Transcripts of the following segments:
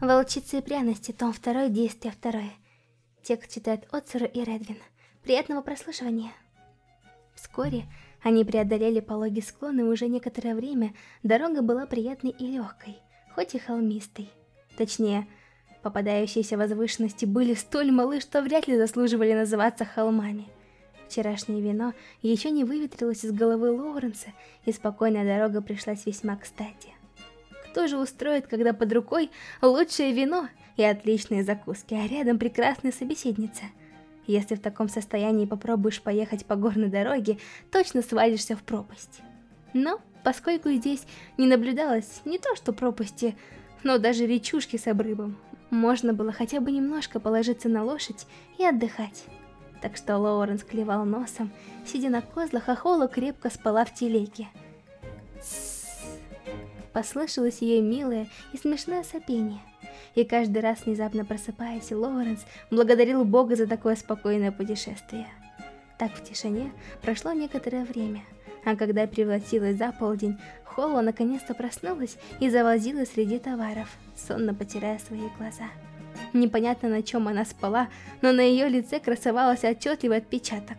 Волчицы и пряности, том 2, действие 2. Текст читает Оцеру и Редвин. Приятного прослушивания. Вскоре они преодолели пологий склон, и уже некоторое время дорога была приятной и легкой, хоть и холмистой. Точнее, попадающиеся возвышенности были столь малы, что вряд ли заслуживали называться холмами. Вчерашнее вино еще не выветрилось из головы Лоуренса, и спокойная дорога пришлась весьма кстати. Кто же устроит, когда под рукой лучшее вино и отличные закуски, а рядом прекрасная собеседница? Если в таком состоянии попробуешь поехать по горной дороге, точно свалишься в пропасть. Но, поскольку здесь не наблюдалось не то что пропасти, но даже речушки с обрывом, можно было хотя бы немножко положиться на лошадь и отдыхать. Так что Лоуренс клевал носом, сидя на козлах, а Холла крепко спала в телеге. Тссс. Послышалось ее милое и смешное сопение. И каждый раз, внезапно просыпаясь, Лоуренс благодарил Бога за такое спокойное путешествие. Так в тишине прошло некоторое время, а когда превратилась за полдень, Холла наконец-то проснулась и завозила среди товаров, сонно потирая свои глаза. Непонятно на чем она спала, но на ее лице красовался отчетливый отпечаток.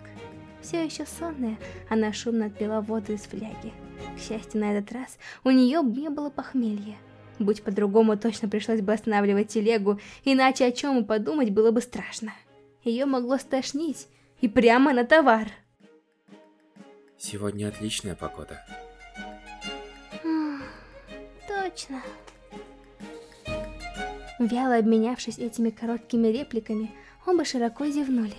Все еще сонная, она шумно отпила воду из фляги. К счастью, на этот раз у нее не было похмелья. Будь по-другому, точно пришлось бы останавливать телегу, иначе о чем и подумать было бы страшно. Ее могло стошнить, и прямо на товар. Сегодня отличная погода. Точно. Вяло обменявшись этими короткими репликами, оба широко зевнули.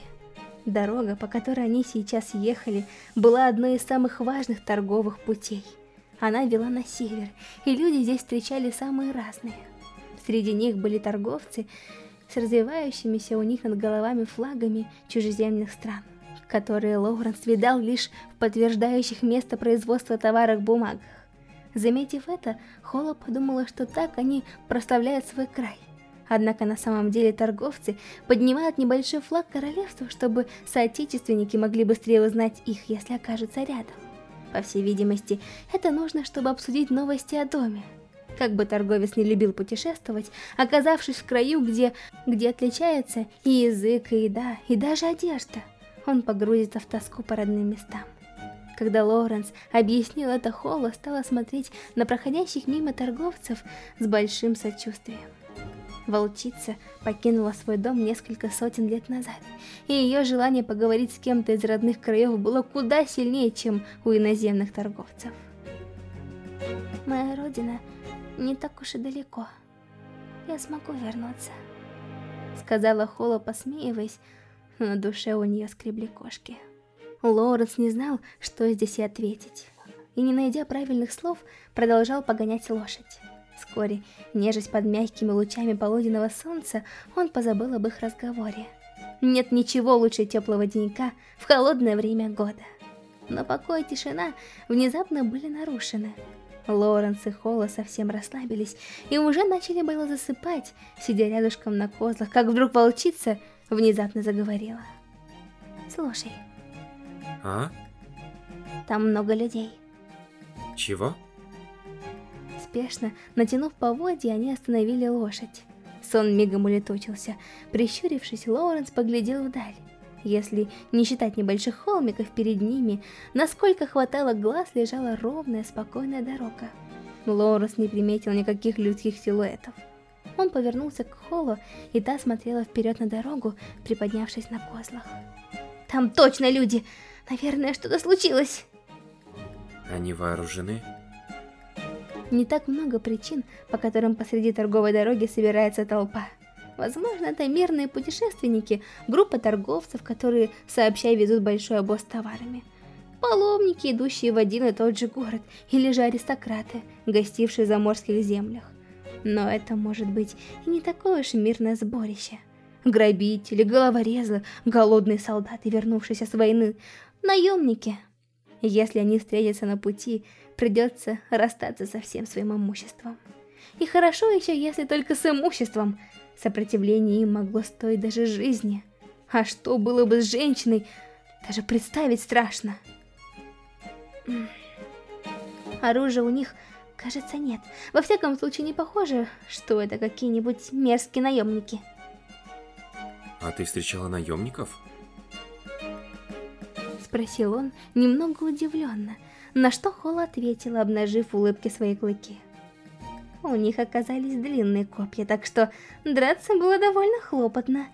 Дорога, по которой они сейчас ехали, была одной из самых важных торговых путей. Она вела на север, и люди здесь встречали самые разные. Среди них были торговцы с развивающимися у них над головами флагами чужеземных стран, которые Лоуренс видал лишь в подтверждающих место производства товарах бумагах. Заметив это, Холла подумала, что так они прославляют свой край – Однако на самом деле торговцы поднимают небольшой флаг королевства, чтобы соотечественники могли быстрее узнать их, если окажутся рядом. По всей видимости, это нужно, чтобы обсудить новости о доме. Как бы торговец не любил путешествовать, оказавшись в краю, где, где отличается и язык, и еда, и даже одежда, он погрузится в тоску по родным местам. Когда Лоуренс объяснил это Холлу, стала смотреть на проходящих мимо торговцев с большим сочувствием. Волчица покинула свой дом несколько сотен лет назад, и ее желание поговорить с кем-то из родных краев было куда сильнее, чем у иноземных торговцев. Моя родина не так уж и далеко. Я смогу вернуться, сказала Холла, посмеиваясь, но на душе у нее скребли кошки. Лоуренс не знал, что здесь и ответить, и не найдя правильных слов, продолжал погонять лошадь. Вскоре, нежесть под мягкими лучами полуденного солнца, он позабыл об их разговоре. Нет ничего лучше теплого денька в холодное время года. Но покой и тишина внезапно были нарушены. Лоренс и Холла совсем расслабились и уже начали было засыпать, сидя рядышком на козлах, как вдруг волчица внезапно заговорила. «Слушай». «А?» «Там много людей». «Чего?» Спешно, натянув поводья, они остановили лошадь. Сон мигом улетучился. Прищурившись, Лоуренс поглядел вдаль. Если не считать небольших холмиков перед ними, насколько хватало глаз, лежала ровная, спокойная дорога. Лоуренс не приметил никаких людских силуэтов. Он повернулся к Холлу, и та смотрела вперед на дорогу, приподнявшись на козлах. «Там точно люди! Наверное, что-то случилось!» «Они вооружены?» Не так много причин, по которым посреди торговой дороги собирается толпа. Возможно, это мирные путешественники, группа торговцев, которые сообща везут большой обоз с товарами. Паломники, идущие в один и тот же город, или же аристократы, гостившие за морских землях. Но это может быть и не такое уж мирное сборище. Грабители, головорезы, голодные солдаты, вернувшиеся с войны, наемники. Если они встретятся на пути, придется расстаться со всем своим имуществом. И хорошо еще, если только с имуществом. Сопротивление им могло стоить даже жизни. А что было бы с женщиной, даже представить страшно. Оружие у них Кажется, нет. Во всяком случае, не похоже, что это какие-нибудь мерзкие наемники. А ты встречала наемников? Спросил он, немного удивленно, на что Холл ответила, обнажив улыбки свои клыки. У них оказались длинные копья, так что драться было довольно хлопотно.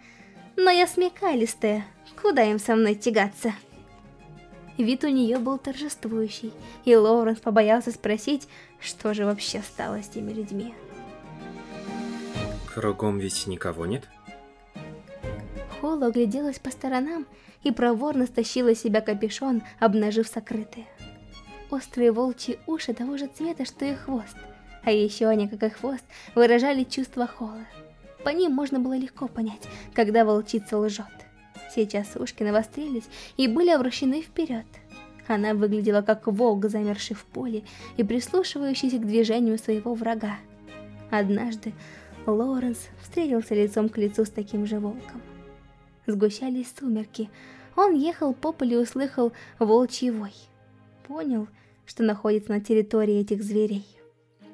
Но я смекалистая, куда им со мной тягаться? Вид у нее был торжествующий, и Лоуренс побоялся спросить, что же вообще стало с теми людьми. Кругом ведь никого нет? Холла огляделась по сторонам и проворно стащила себя капюшон, обнажив сокрытые. Острые волчьи уши того же цвета, что и хвост, а еще они, как и хвост, выражали чувство Холла. По ним можно было легко понять, когда волчица лжет. Сейчас ушки навострились и были обращены вперед. Она выглядела как волк, замерший в поле и прислушивающийся к движению своего врага. Однажды Лоренс встретился лицом к лицу с таким же волком. Сгущались сумерки. Он ехал по полю и услыхал волчий вой. Понял, что находится на территории этих зверей.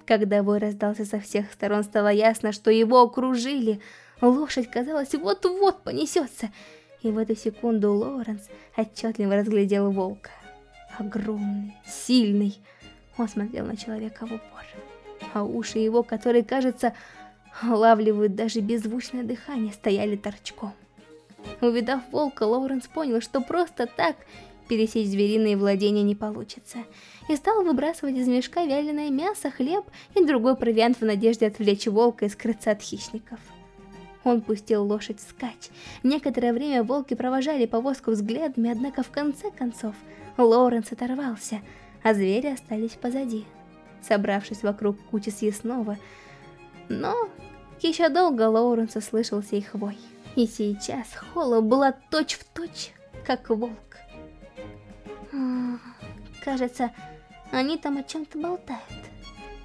Когда вой раздался со всех сторон, стало ясно, что его окружили. Лошадь, казалось, вот-вот понесется и в эту секунду Лоуренс отчетливо разглядел волка. Огромный, сильный. Он смотрел на человека в упор. А уши его, которые, кажется, улавливают даже беззвучное дыхание, стояли торчком. Увидав волка, Лоуренс понял, что просто так пересечь звериные владения не получится, и стал выбрасывать из мешка вяленое мясо, хлеб и другой провиант в надежде отвлечь волка и скрыться от хищников. Он пустил лошадь вскачь. Некоторое время волки провожали повозку взглядами, однако в конце концов Лоуренс оторвался, а звери остались позади, собравшись вокруг кучи съестного. Но еще долго Лоуренс услышался их вой. И сейчас Холла была точь-в-точь, точь, как волк. Кажется, они там о чем-то болтают.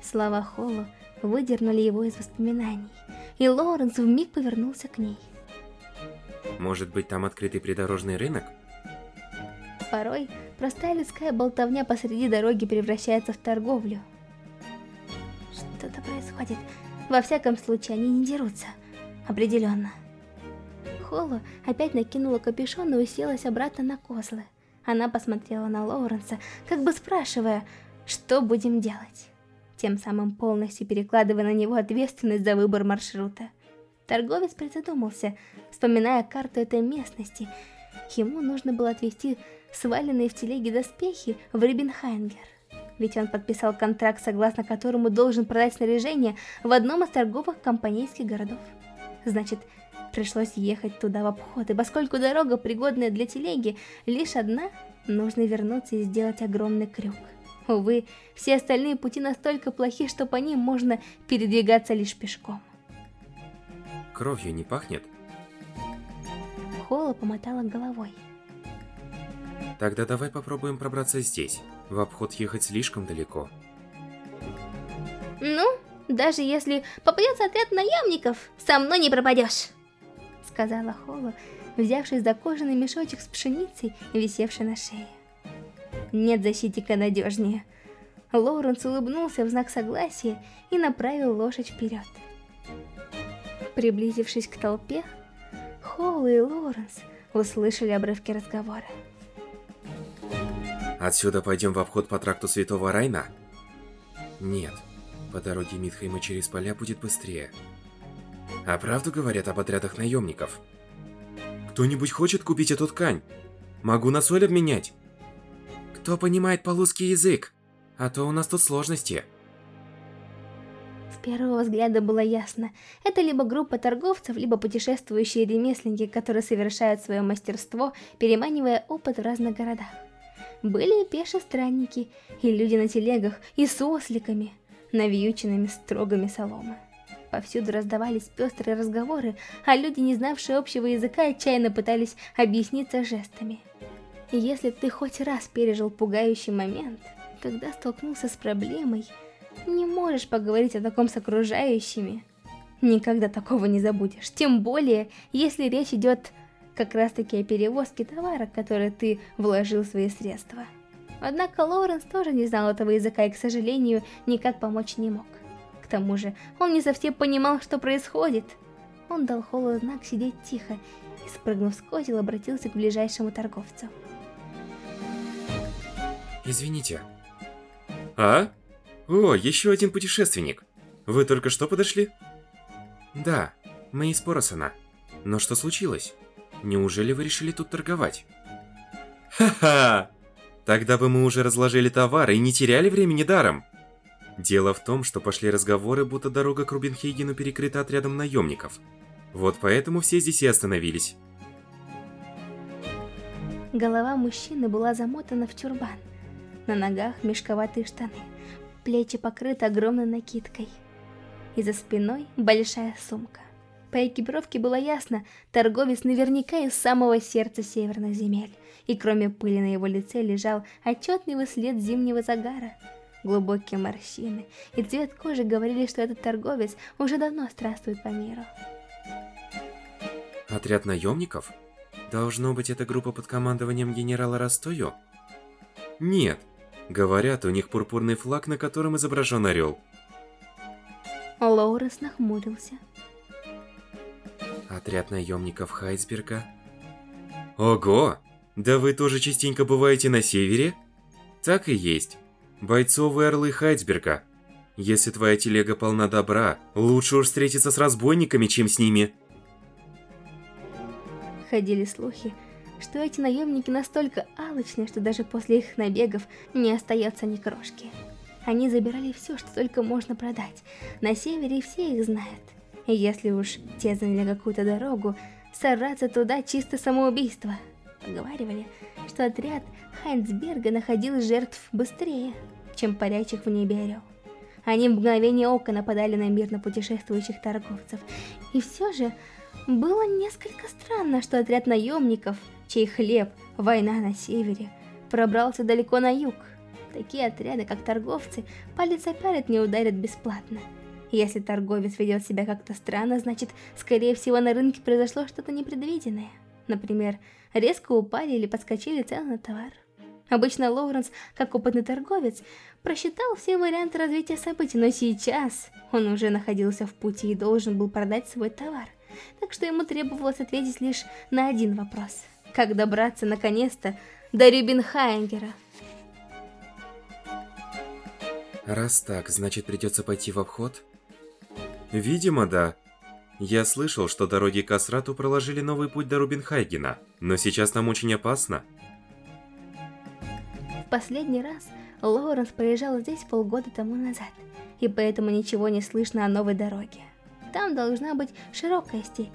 Слова Холла выдернули его из воспоминаний и Лоуренс вмиг повернулся к ней. Может быть, там открытый придорожный рынок? Порой простая людская болтовня посреди дороги превращается в торговлю. Что-то происходит. Во всяком случае, они не дерутся. Определенно. Холла опять накинула капюшон и уселась обратно на козлы. Она посмотрела на Лоуренса, как бы спрашивая, что будем делать тем самым полностью перекладывая на него ответственность за выбор маршрута. Торговец призадумался, вспоминая карту этой местности. Ему нужно было отвезти сваленные в телеге доспехи в Рибенхайнгер. Ведь он подписал контракт, согласно которому должен продать снаряжение в одном из торговых компанейских городов. Значит, пришлось ехать туда в обход, и поскольку дорога, пригодная для телеги, лишь одна, нужно вернуться и сделать огромный крюк. Увы, все остальные пути настолько плохи, что по ним можно передвигаться лишь пешком. Кровью не пахнет? Холла помотала головой. Тогда давай попробуем пробраться здесь. В обход ехать слишком далеко. Ну, даже если попадется отряд наемников, со мной не пропадешь, сказала Холла, взявшись за кожаный мешочек с пшеницей, висевший на шее. Нет защитника надежнее. Лоуренс улыбнулся в знак согласия и направил лошадь вперед. Приблизившись к толпе, Холл и Лоуренс услышали обрывки разговора. Отсюда пойдем в обход по тракту Святого Райна? Нет, по дороге Митхайма через поля будет быстрее. А правду говорят об отрядах наемников? Кто-нибудь хочет купить эту ткань? Могу на соль обменять? Кто понимает полузский язык? А то у нас тут сложности. С первого взгляда было ясно. Это либо группа торговцев, либо путешествующие ремесленники, которые совершают свое мастерство, переманивая опыт в разных городах. Были и пешие странники, и люди на телегах, и с осликами, навьюченными строгами соломы. Повсюду раздавались пестрые разговоры, а люди, не знавшие общего языка, отчаянно пытались объясниться жестами. Если ты хоть раз пережил пугающий момент, когда столкнулся с проблемой, не можешь поговорить о таком с окружающими, никогда такого не забудешь. Тем более, если речь идет как раз таки о перевозке товара, который ты вложил в свои средства. Однако Лоуренс тоже не знал этого языка и, к сожалению, никак помочь не мог. Тому же, он не совсем понимал, что происходит. Он дал Холлу знак сидеть тихо и, спрыгнув с козел, обратился к ближайшему торговцу. Извините. А? О, еще один путешественник. Вы только что подошли? Да, мы из Поросона. Но что случилось? Неужели вы решили тут торговать? Ха-ха! Тогда бы мы уже разложили товары и не теряли времени даром. Дело в том, что пошли разговоры, будто дорога к Рубинхейгену перекрыта отрядом наемников. Вот поэтому все здесь и остановились. Голова мужчины была замотана в тюрбан. На ногах мешковатые штаны, плечи покрыты огромной накидкой. И за спиной большая сумка. По экипировке было ясно, торговец наверняка из самого сердца северных земель. И кроме пыли на его лице лежал отчетливый след зимнего загара. Глубокие морщины и цвет кожи говорили, что этот торговец уже давно странствует по миру. Отряд наемников? Должно быть, это группа под командованием генерала Ростою? Нет. Говорят, у них пурпурный флаг, на котором изображен орел. Лоурес нахмурился. Отряд наемников Хайсберга? Ого! Да вы тоже частенько бываете на севере? Так и есть. Бойцовые орлы Хайсберга. Если твоя телега полна добра, лучше уж встретиться с разбойниками, чем с ними. Ходили слухи, что эти наемники настолько алчны, что даже после их набегов не остается ни крошки. Они забирали все, что только можно продать. На севере все их знают. И если уж те заняли какую-то дорогу, сорваться туда чисто самоубийство. Поговаривали, что отряд Хайнцберга находил жертв быстрее, чем парящих в небе орел. Они в мгновение ока нападали на мирно путешествующих торговцев. И все же было несколько странно, что отряд наемников, чей хлеб – война на севере, пробрался далеко на юг. Такие отряды, как торговцы, палец о не ударят бесплатно. Если торговец ведет себя как-то странно, значит, скорее всего, на рынке произошло что-то непредвиденное. Например, резко упали или подскочили цены на товар. Обычно Лоуренс, как опытный торговец, просчитал все варианты развития событий, но сейчас он уже находился в пути и должен был продать свой товар так что ему требовалось ответить лишь на один вопрос. Как добраться, наконец-то, до Рюбенхайнгера? Раз так, значит придется пойти в обход? Видимо, да. Я слышал, что дороги к Асрату проложили новый путь до Рубинхайгена, но сейчас там очень опасно. В последний раз Лоуренс проезжал здесь полгода тому назад, и поэтому ничего не слышно о новой дороге. Там должна быть широкая степь.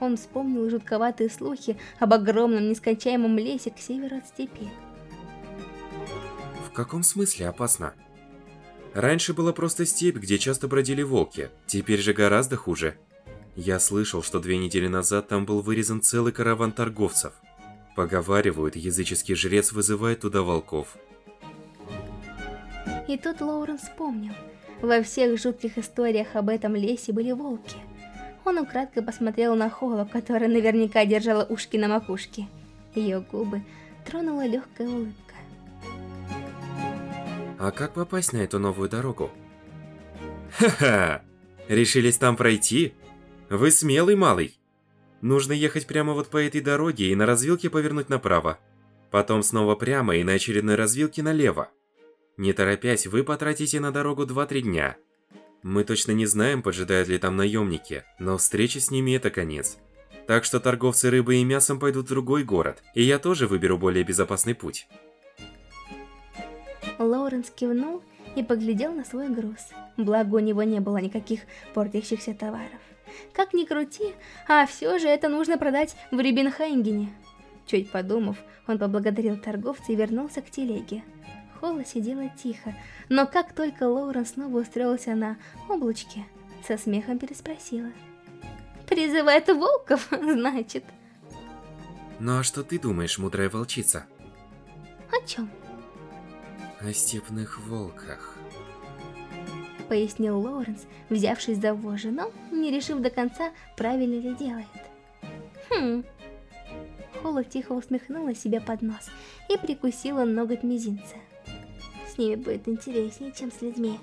Он вспомнил жутковатые слухи об огромном нескончаемом лесе к северу от степи. В каком смысле опасно? Раньше была просто степь, где часто бродили волки, теперь же гораздо хуже. Я слышал, что две недели назад там был вырезан целый караван торговцев. Поговаривают, языческий жрец вызывает туда волков. И тут Лоурен вспомнил, во всех жутких историях об этом лесе были волки. Он украдкой посмотрел на Холу, которая наверняка держала ушки на макушке. Ее губы тронула легкая улыбка. А как попасть на эту новую дорогу? Ха-ха! Решились там пройти? Вы смелый малый. Нужно ехать прямо вот по этой дороге и на развилке повернуть направо. Потом снова прямо и на очередной развилке налево. Не торопясь, вы потратите на дорогу 2-3 дня. Мы точно не знаем, поджидают ли там наемники, но встреча с ними это конец. Так что торговцы рыбой и мясом пойдут в другой город, и я тоже выберу более безопасный путь. Лоуренс кивнул и поглядел на свой груз. Благо у него не было никаких портящихся товаров. Как ни крути, а все же это нужно продать в Рибенхайнгене. Чуть подумав, он поблагодарил торговца и вернулся к телеге. Холла сидела тихо, но как только Лоурен снова устроился на облачке, со смехом переспросила. «Призывает волков, значит?» «Ну а что ты думаешь, мудрая волчица?» «О чем?» «О степных волках», — пояснил Лоуренс, взявшись за вожжи, но не решив до конца, правильно ли делает. «Хм...» Холла тихо усмехнула себе под нос и прикусила ноготь мизинца. С ними будет интереснее, чем с людьми.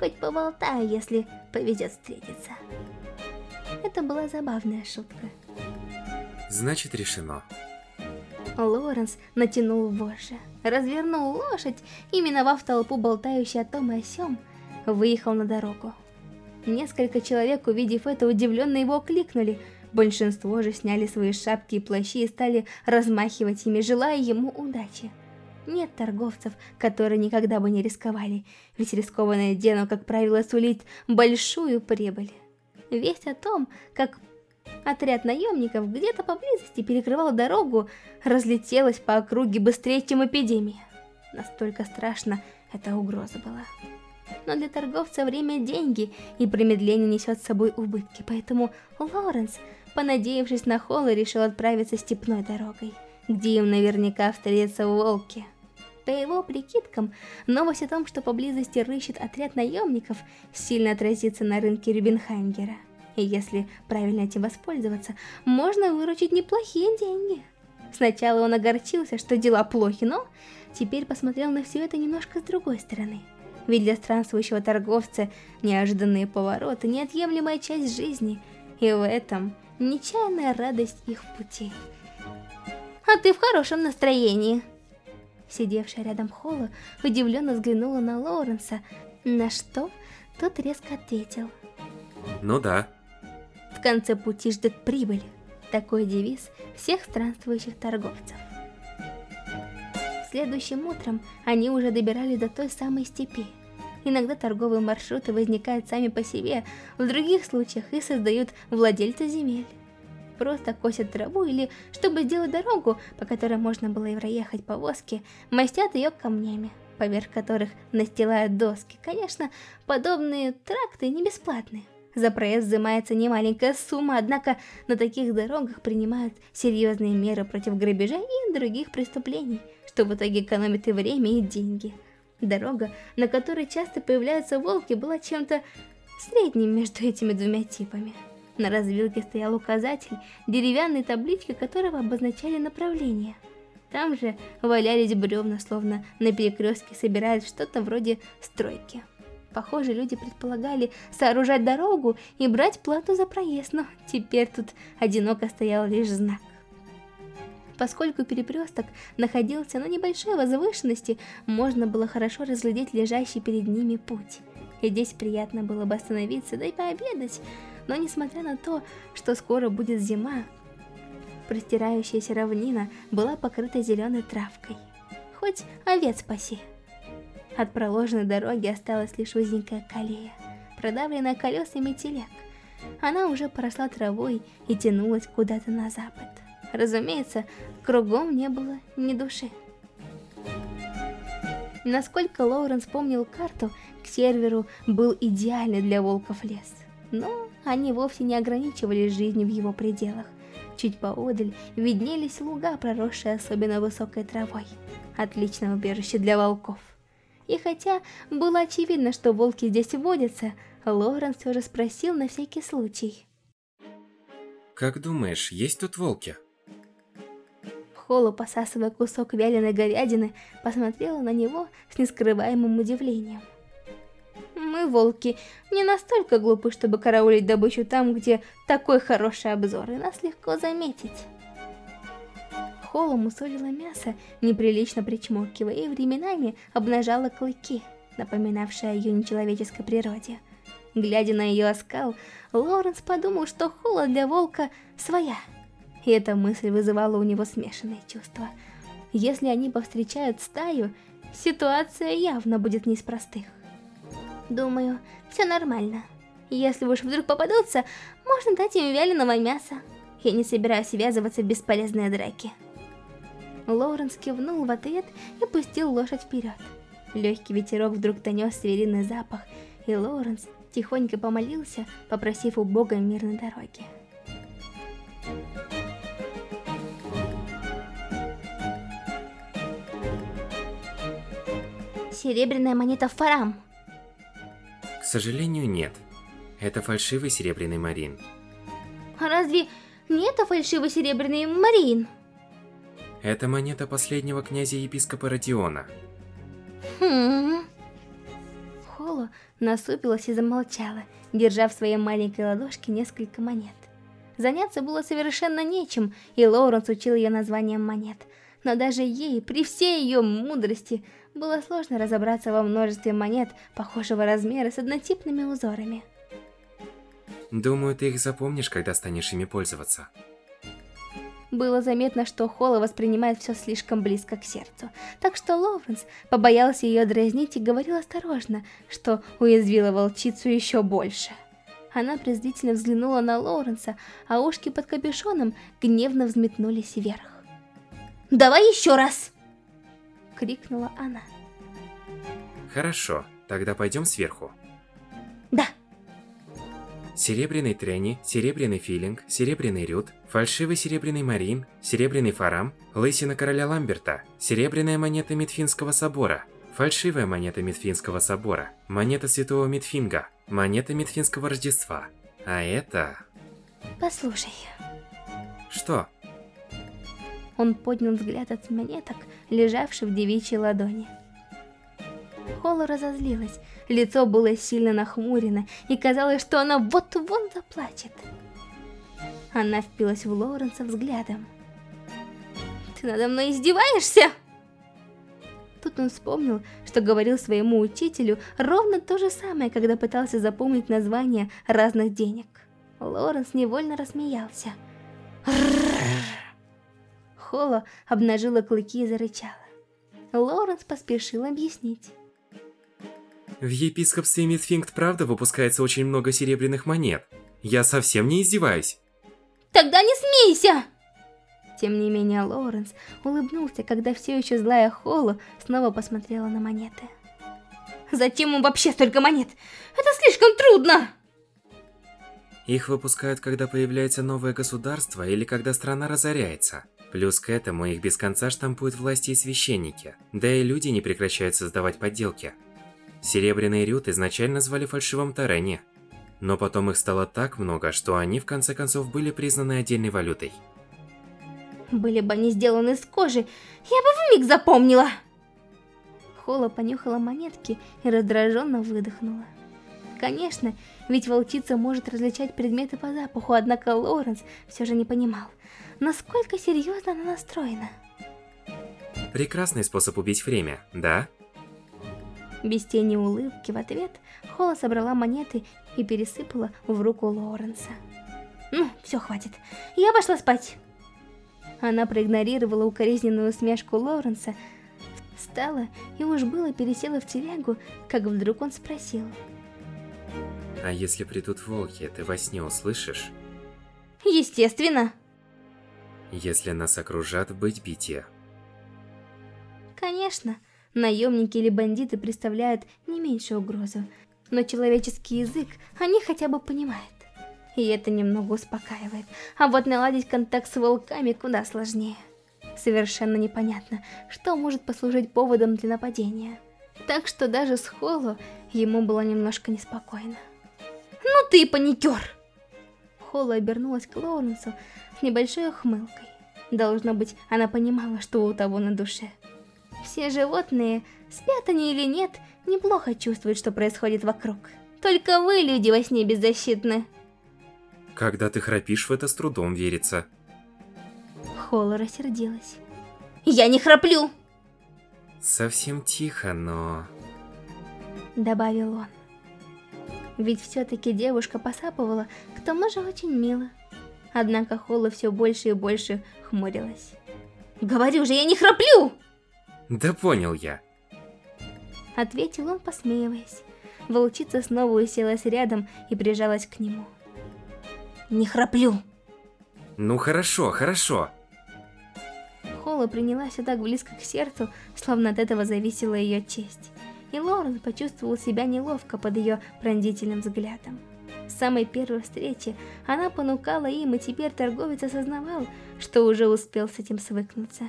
Хоть поболтаю, если повезет встретиться. Это была забавная шутка. Значит, решено. Лоренс натянул вожжи, развернул лошадь и, миновав толпу, болтающую о том и о сём, выехал на дорогу. Несколько человек, увидев это, удивленно его окликнули. Большинство же сняли свои шапки и плащи и стали размахивать ими, желая ему удачи. Нет торговцев, которые никогда бы не рисковали, ведь рискованное дело, как правило, сулит большую прибыль. Весть о том, как отряд наемников где-то поблизости перекрывал дорогу, разлетелась по округе быстрее, чем эпидемия. Настолько страшно эта угроза была. Но для торговца время – деньги, и промедление несет с собой убытки, поэтому Лоренс, понадеявшись на Холла, решил отправиться степной дорогой, где им наверняка встретятся волки. По его прикидкам, новость о том, что поблизости рыщет отряд наемников, сильно отразится на рынке Рюбенхангера. И если правильно этим воспользоваться, можно выручить неплохие деньги. Сначала он огорчился, что дела плохи, но теперь посмотрел на все это немножко с другой стороны. Ведь для странствующего торговца неожиданные повороты – неотъемлемая часть жизни, и в этом нечаянная радость их пути. «А ты в хорошем настроении!» Сидевшая рядом Холла удивленно взглянула на Лоуренса, на что тот резко ответил. Ну да. В конце пути ждет прибыль. Такой девиз всех странствующих торговцев. Следующим утром они уже добирались до той самой степи. Иногда торговые маршруты возникают сами по себе, в других случаях их создают владельцы земель просто косят траву или, чтобы сделать дорогу, по которой можно было и проехать повозки, мастят ее камнями, поверх которых настилают доски. Конечно, подобные тракты не бесплатные. За проезд взимается немаленькая сумма, однако на таких дорогах принимают серьезные меры против грабежа и других преступлений, что в итоге экономит и время, и деньги. Дорога, на которой часто появляются волки, была чем-то средним между этими двумя типами. На развилке стоял указатель, деревянной табличкой которого обозначали направление. Там же валялись бревна, словно на перекрестке собирают что-то вроде стройки. Похоже, люди предполагали сооружать дорогу и брать плату за проезд, но теперь тут одиноко стоял лишь знак. Поскольку перекресток находился на небольшой возвышенности, можно было хорошо разглядеть лежащий перед ними путь. И здесь приятно было бы остановиться, да и пообедать, но несмотря на то, что скоро будет зима, простирающаяся равнина была покрыта зеленой травкой. Хоть овец спаси. От проложенной дороги осталась лишь узенькая колея, продавленная колесами телег. Она уже поросла травой и тянулась куда-то на запад. Разумеется, кругом не было ни души. Насколько Лоуренс помнил карту, к серверу был идеальный для волков лес. Но они вовсе не ограничивались жизнью в его пределах. Чуть поодаль виднелись луга, проросшие особенно высокой травой. Отличное убежище для волков. И хотя было очевидно, что волки здесь водятся, Лорен все же спросил на всякий случай. «Как думаешь, есть тут волки?» Холу, посасывая кусок вяленой говядины, посмотрела на него с нескрываемым удивлением. Мы, волки, не настолько глупы, чтобы караулить добычу там, где такой хороший обзор, и нас легко заметить. Холла мусолила мясо, неприлично причмокивая, и временами обнажала клыки, напоминавшие о ее нечеловеческой природе. Глядя на ее оскал, Лоренс подумал, что Холла для волка своя. И эта мысль вызывала у него смешанные чувства. Если они повстречают стаю, ситуация явно будет не из простых. Думаю, все нормально. Если уж вдруг попадутся, можно дать им вяленого мяса. Я не собираюсь связываться в бесполезные драки. Лоуренс кивнул в ответ и пустил лошадь вперед. Легкий ветерок вдруг донес звериный запах, и Лоуренс тихонько помолился, попросив у Бога мирной дороги. Серебряная монета Фарам сожалению, нет. Это фальшивый серебряный марин. А разве не это фальшивый серебряный марин? Это монета последнего князя-епископа Родиона. Хм. Холо насупилась и замолчала, держа в своей маленькой ладошке несколько монет. Заняться было совершенно нечем, и Лоуренс учил ее названием монет. Но даже ей, при всей ее мудрости, было сложно разобраться во множестве монет похожего размера с однотипными узорами. Думаю, ты их запомнишь, когда станешь ими пользоваться. Было заметно, что Холла воспринимает все слишком близко к сердцу, так что Лоуренс побоялся ее дразнить и говорил осторожно, что уязвило волчицу еще больше. Она презрительно взглянула на Лоуренса, а ушки под капюшоном гневно взметнулись вверх. «Давай еще раз!» — крикнула она. Хорошо, тогда пойдем сверху. Да. Серебряный Трени, Серебряный Филинг, Серебряный Рют, Фальшивый Серебряный Марин, Серебряный Фарам, Лысина Короля Ламберта, Серебряная монета Митфинского Собора, Фальшивая монета Митфинского Собора, Монета Святого Митфинга, Монета Митфинского Рождества. А это... Послушай. Что? Он поднял взгляд от монеток, лежавших в девичьей ладони. Холла разозлилась, лицо было сильно нахмурено, и казалось, что она вот-вот заплачет. Она впилась в Лоуренса взглядом. «Ты надо мной издеваешься?» Тут он вспомнил, что говорил своему учителю ровно то же самое, когда пытался запомнить названия разных денег. Лоренс невольно рассмеялся. Холла обнажила клыки и зарычала. Лоренс поспешил объяснить. В епископстве Митфингт правда выпускается очень много серебряных монет. Я совсем не издеваюсь. Тогда не смейся! Тем не менее, Лоуренс улыбнулся, когда все еще злая Холла снова посмотрела на монеты. Зачем им вообще столько монет? Это слишком трудно! Их выпускают, когда появляется новое государство или когда страна разоряется. Плюс к этому их без конца штампуют власти и священники. Да и люди не прекращают создавать подделки. Серебряный Рют изначально звали фальшивым Тарене. Но потом их стало так много, что они в конце концов были признаны отдельной валютой. Были бы они сделаны из кожи, я бы вмиг запомнила. Холла понюхала монетки и раздраженно выдохнула. Конечно, ведь волчица может различать предметы по запаху, однако Лоуренс все же не понимал, насколько серьезно она настроена. Прекрасный способ убить время, да? Без тени улыбки в ответ, Холла собрала монеты и пересыпала в руку Лоуренса. Ну, все, хватит. Я пошла спать. Она проигнорировала укоризненную усмешку Лоуренса, встала и уж было пересела в телегу, как вдруг он спросил. А если придут волки, ты во сне услышишь? Естественно. Если нас окружат, быть битье. Конечно, наемники или бандиты представляют не меньшую угрозу, но человеческий язык они хотя бы понимают и это немного успокаивает. А вот наладить контакт с волками куда сложнее. Совершенно непонятно, что может послужить поводом для нападения. Так что даже с Холло ему было немножко неспокойно. «Ну ты паникер!» Холло обернулась к Лоуренсу с небольшой ухмылкой. Должно быть, она понимала, что у того на душе. Все животные, спят они или нет, неплохо чувствуют, что происходит вокруг. Только вы, люди, во сне беззащитны. Когда ты храпишь, в это с трудом верится. Холла рассердилась. Я не храплю! Совсем тихо, но... Добавил он. Ведь все-таки девушка посапывала, к тому же очень мило. Однако Холла все больше и больше хмурилась. Говорю же, я не храплю! Да понял я. Ответил он, посмеиваясь. Волчица снова уселась рядом и прижалась к нему не храплю. Ну хорошо, хорошо. Холла принялась так близко к сердцу, словно от этого зависела ее честь. И Лорен почувствовал себя неловко под ее пронзительным взглядом. С самой первой встречи она понукала им, и теперь торговец осознавал, что уже успел с этим свыкнуться.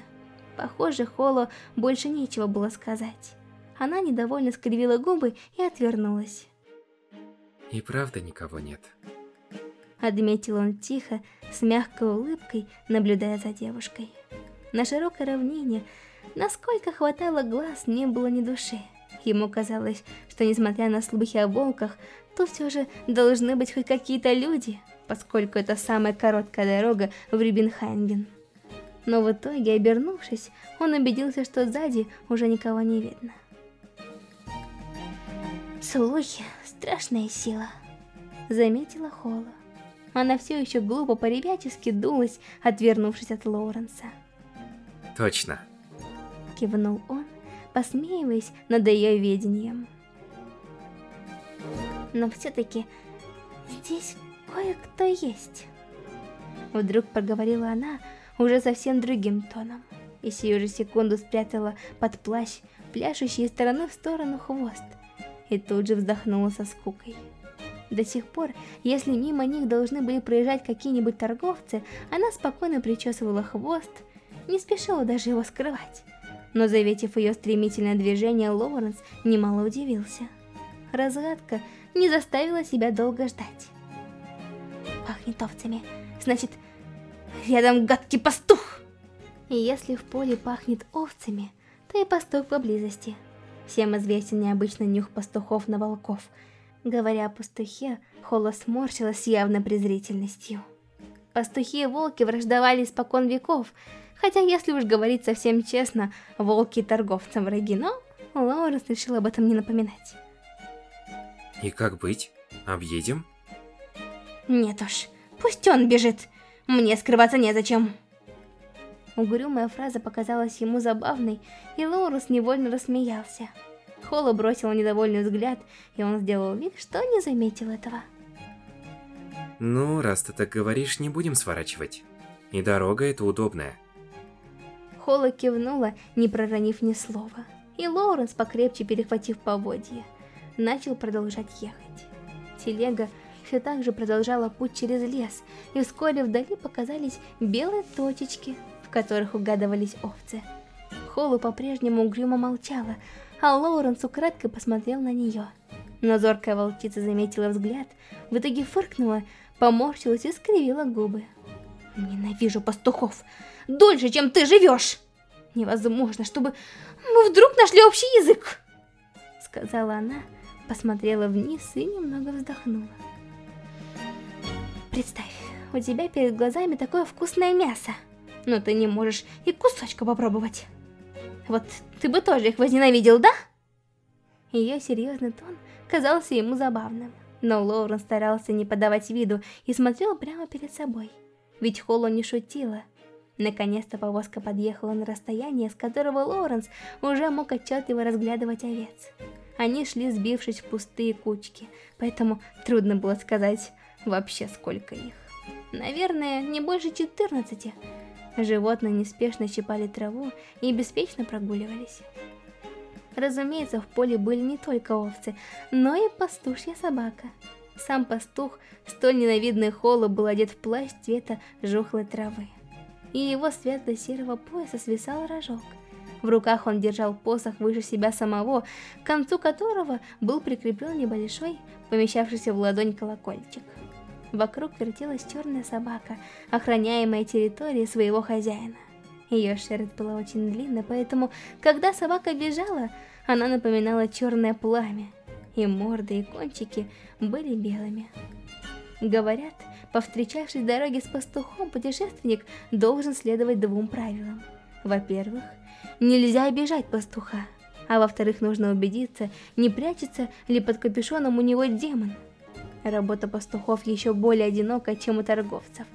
Похоже, Холло больше нечего было сказать. Она недовольно скривила губы и отвернулась. И правда никого нет. Отметил он тихо, с мягкой улыбкой, наблюдая за девушкой. На широкой равнине, насколько хватало глаз, не было ни души. Ему казалось, что несмотря на слухи о волках, тут все же должны быть хоть какие-то люди, поскольку это самая короткая дорога в Рибенхайнген. Но в итоге, обернувшись, он убедился, что сзади уже никого не видно. Слухи — страшная сила, заметила Холла. Она все еще глупо по-ребячески дулась, отвернувшись от Лоуренса. Точно. Кивнул он, посмеиваясь над ее видением. Но все-таки здесь кое-кто есть. Вдруг проговорила она уже совсем другим тоном. И сию же секунду спрятала под плащ пляшущий из стороны в сторону хвост. И тут же вздохнула со скукой. До сих пор, если мимо них должны были проезжать какие-нибудь торговцы, она спокойно причесывала хвост, не спешила даже его скрывать. Но заметив ее стремительное движение, Лоуренс немало удивился. Разгадка не заставила себя долго ждать. Пахнет овцами. Значит, рядом гадкий пастух! Если в поле пахнет овцами, то и пастух поблизости. Всем известен необычный нюх пастухов на волков. Говоря о пастухе, Холла сморщилась с явной презрительностью. Пастухи и волки враждовали испокон веков, хотя, если уж говорить совсем честно, волки торговцам враги, но Лоуренс решил об этом не напоминать. И как быть? Объедем? Нет уж, пусть он бежит. Мне скрываться незачем. Угрюмая фраза показалась ему забавной, и Лоуренс невольно рассмеялся. Холла бросила недовольный взгляд, и он сделал вид, что не заметил этого. Ну, раз ты так говоришь, не будем сворачивать. И дорога эта удобная. Холла кивнула, не проронив ни слова. И Лоуренс, покрепче перехватив поводье, начал продолжать ехать. Телега все так же продолжала путь через лес, и вскоре вдали показались белые точечки, в которых угадывались овцы. Холла по-прежнему угрюмо молчала, а Лоуренс украдкой посмотрел на нее. Но зоркая волчица заметила взгляд, в итоге фыркнула, поморщилась и скривила губы. «Ненавижу пастухов! Дольше, чем ты живешь! Невозможно, чтобы мы вдруг нашли общий язык!» Сказала она, посмотрела вниз и немного вздохнула. Представь, у тебя перед глазами такое вкусное мясо, но ты не можешь и кусочка попробовать. Вот ты бы тоже их возненавидел, да? Ее серьезный тон казался ему забавным, но Лоурен старался не подавать виду и смотрел прямо перед собой. Ведь Холло не шутила. Наконец-то повозка подъехала на расстояние, с которого Лоуренс уже мог отчетливо разглядывать овец. Они шли сбившись в пустые кучки, поэтому трудно было сказать вообще сколько их. Наверное, не больше 14. Животные неспешно щипали траву и беспечно прогуливались. Разумеется, в поле были не только овцы, но и пастушья собака. Сам пастух, столь ненавидный Холла, был одет в плащ цвета жухлой травы. И его светло-серого пояса свисал рожок. В руках он держал посох выше себя самого, к концу которого был прикреплен небольшой, помещавшийся в ладонь колокольчик. Вокруг вертелась черная собака, охраняемая территорией своего хозяина. Ее шерсть была очень длинной, поэтому, когда собака бежала, она напоминала черное пламя, и морды и кончики были белыми. Говорят, повстречавшись в дороге с пастухом, путешественник должен следовать двум правилам. Во-первых, нельзя обижать пастуха, а во-вторых, нужно убедиться, не прячется ли под капюшоном у него демон – Работа пастухов еще более одинока, чем у торговцев.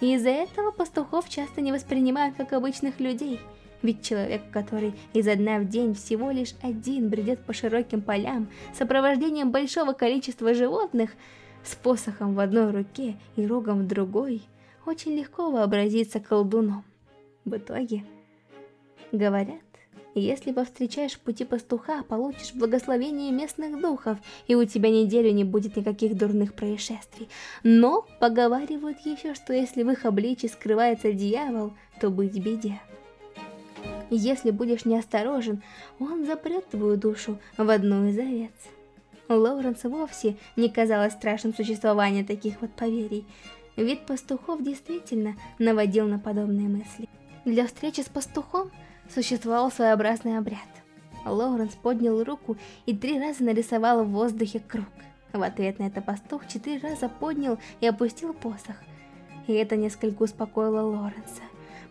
И из-за этого пастухов часто не воспринимают как обычных людей. Ведь человек, который изо дня в день всего лишь один бредет по широким полям, сопровождением большого количества животных, с посохом в одной руке и рогом в другой, очень легко вообразиться колдуном. В итоге, говорят, если повстречаешь в пути пастуха, получишь благословение местных духов, и у тебя неделю не будет никаких дурных происшествий. Но поговаривают еще, что если в их обличии скрывается дьявол, то быть беде. Если будешь неосторожен, он запрет твою душу в одну из овец. Лоуренс вовсе не казалось страшным существование таких вот поверий. Вид пастухов действительно наводил на подобные мысли. Для встречи с пастухом существовал своеобразный обряд. Лоуренс поднял руку и три раза нарисовал в воздухе круг. В ответ на это пастух четыре раза поднял и опустил посох. И это несколько успокоило Лоренса.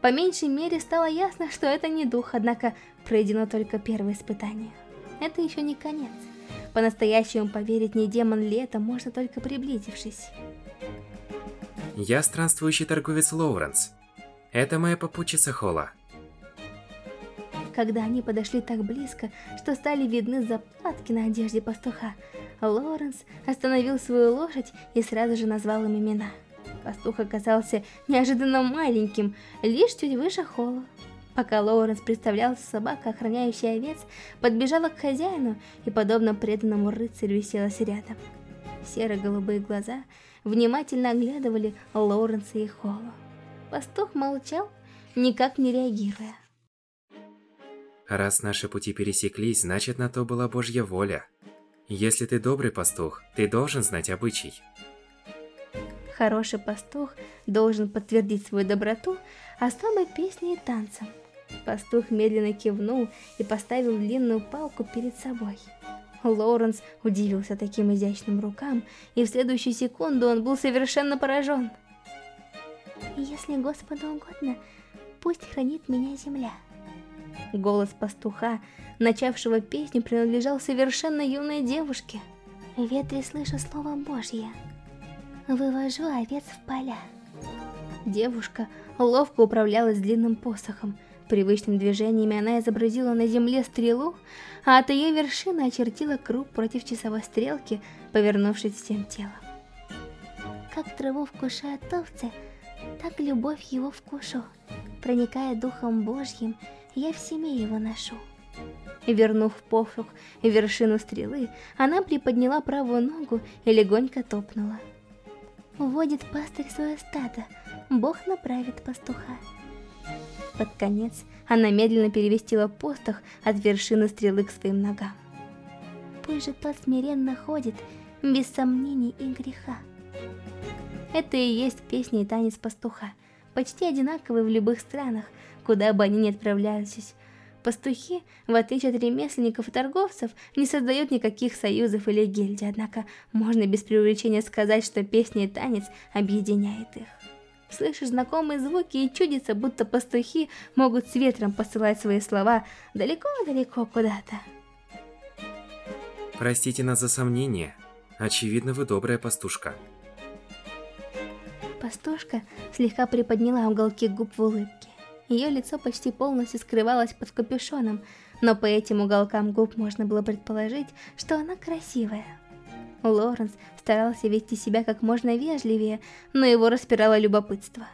По меньшей мере стало ясно, что это не дух, однако пройдено только первое испытание. Это еще не конец. По-настоящему поверить не демон ли это можно только приблизившись. Я странствующий торговец Лоуренс. Это моя попутчица Хола. Когда они подошли так близко, что стали видны заплатки на одежде пастуха, Лоренс остановил свою лошадь и сразу же назвал им имена. Пастух оказался неожиданно маленьким, лишь чуть выше Холла. Пока Лоуренс представлялся собака, охраняющая овец, подбежала к хозяину и, подобно преданному рыцарю, селась рядом. Серо-голубые глаза внимательно оглядывали Лоуренса и Холла. Пастух молчал, никак не реагируя. Раз наши пути пересеклись, значит на то была Божья воля. Если ты добрый пастух, ты должен знать обычай. Хороший пастух должен подтвердить свою доброту особой песней и танцем. Пастух медленно кивнул и поставил длинную палку перед собой. Лоуренс удивился таким изящным рукам, и в следующую секунду он был совершенно поражен. «Если Господу угодно, пусть хранит меня земля». Голос пастуха, начавшего песню, принадлежал совершенно юной девушке. Ветре слышу слово Божье. Вывожу овец в поля. Девушка ловко управлялась длинным посохом, Привычными движениями она изобразила на земле стрелу, а от ее вершины очертила круг против часовой стрелки, повернувшись всем телом. Как траву вкушают овцы, так любовь его вкушу. Проникая духом Божьим, я в семье его ношу. Вернув посох и вершину стрелы, она приподняла правую ногу и легонько топнула. Водит пастырь свое стадо, Бог направит пастуха. Под конец она медленно перевестила посох от вершины стрелы к своим ногам. Пусть же тот смиренно ходит, без сомнений и греха. Это и есть песня и танец пастуха, почти одинаковые в любых странах, куда бы они ни отправлялись. Пастухи, в отличие от ремесленников и торговцев, не создают никаких союзов или гильдий, однако можно без преувеличения сказать, что песня и танец объединяет их. Слышишь знакомые звуки и чудится, будто пастухи могут с ветром посылать свои слова далеко-далеко куда-то. Простите нас за сомнение. Очевидно, вы добрая пастушка. Пастушка слегка приподняла уголки губ в улыбке. Ее лицо почти полностью скрывалось под капюшоном, но по этим уголкам губ можно было предположить, что она красивая. Лоренс старался вести себя как можно вежливее, но его распирало любопытство.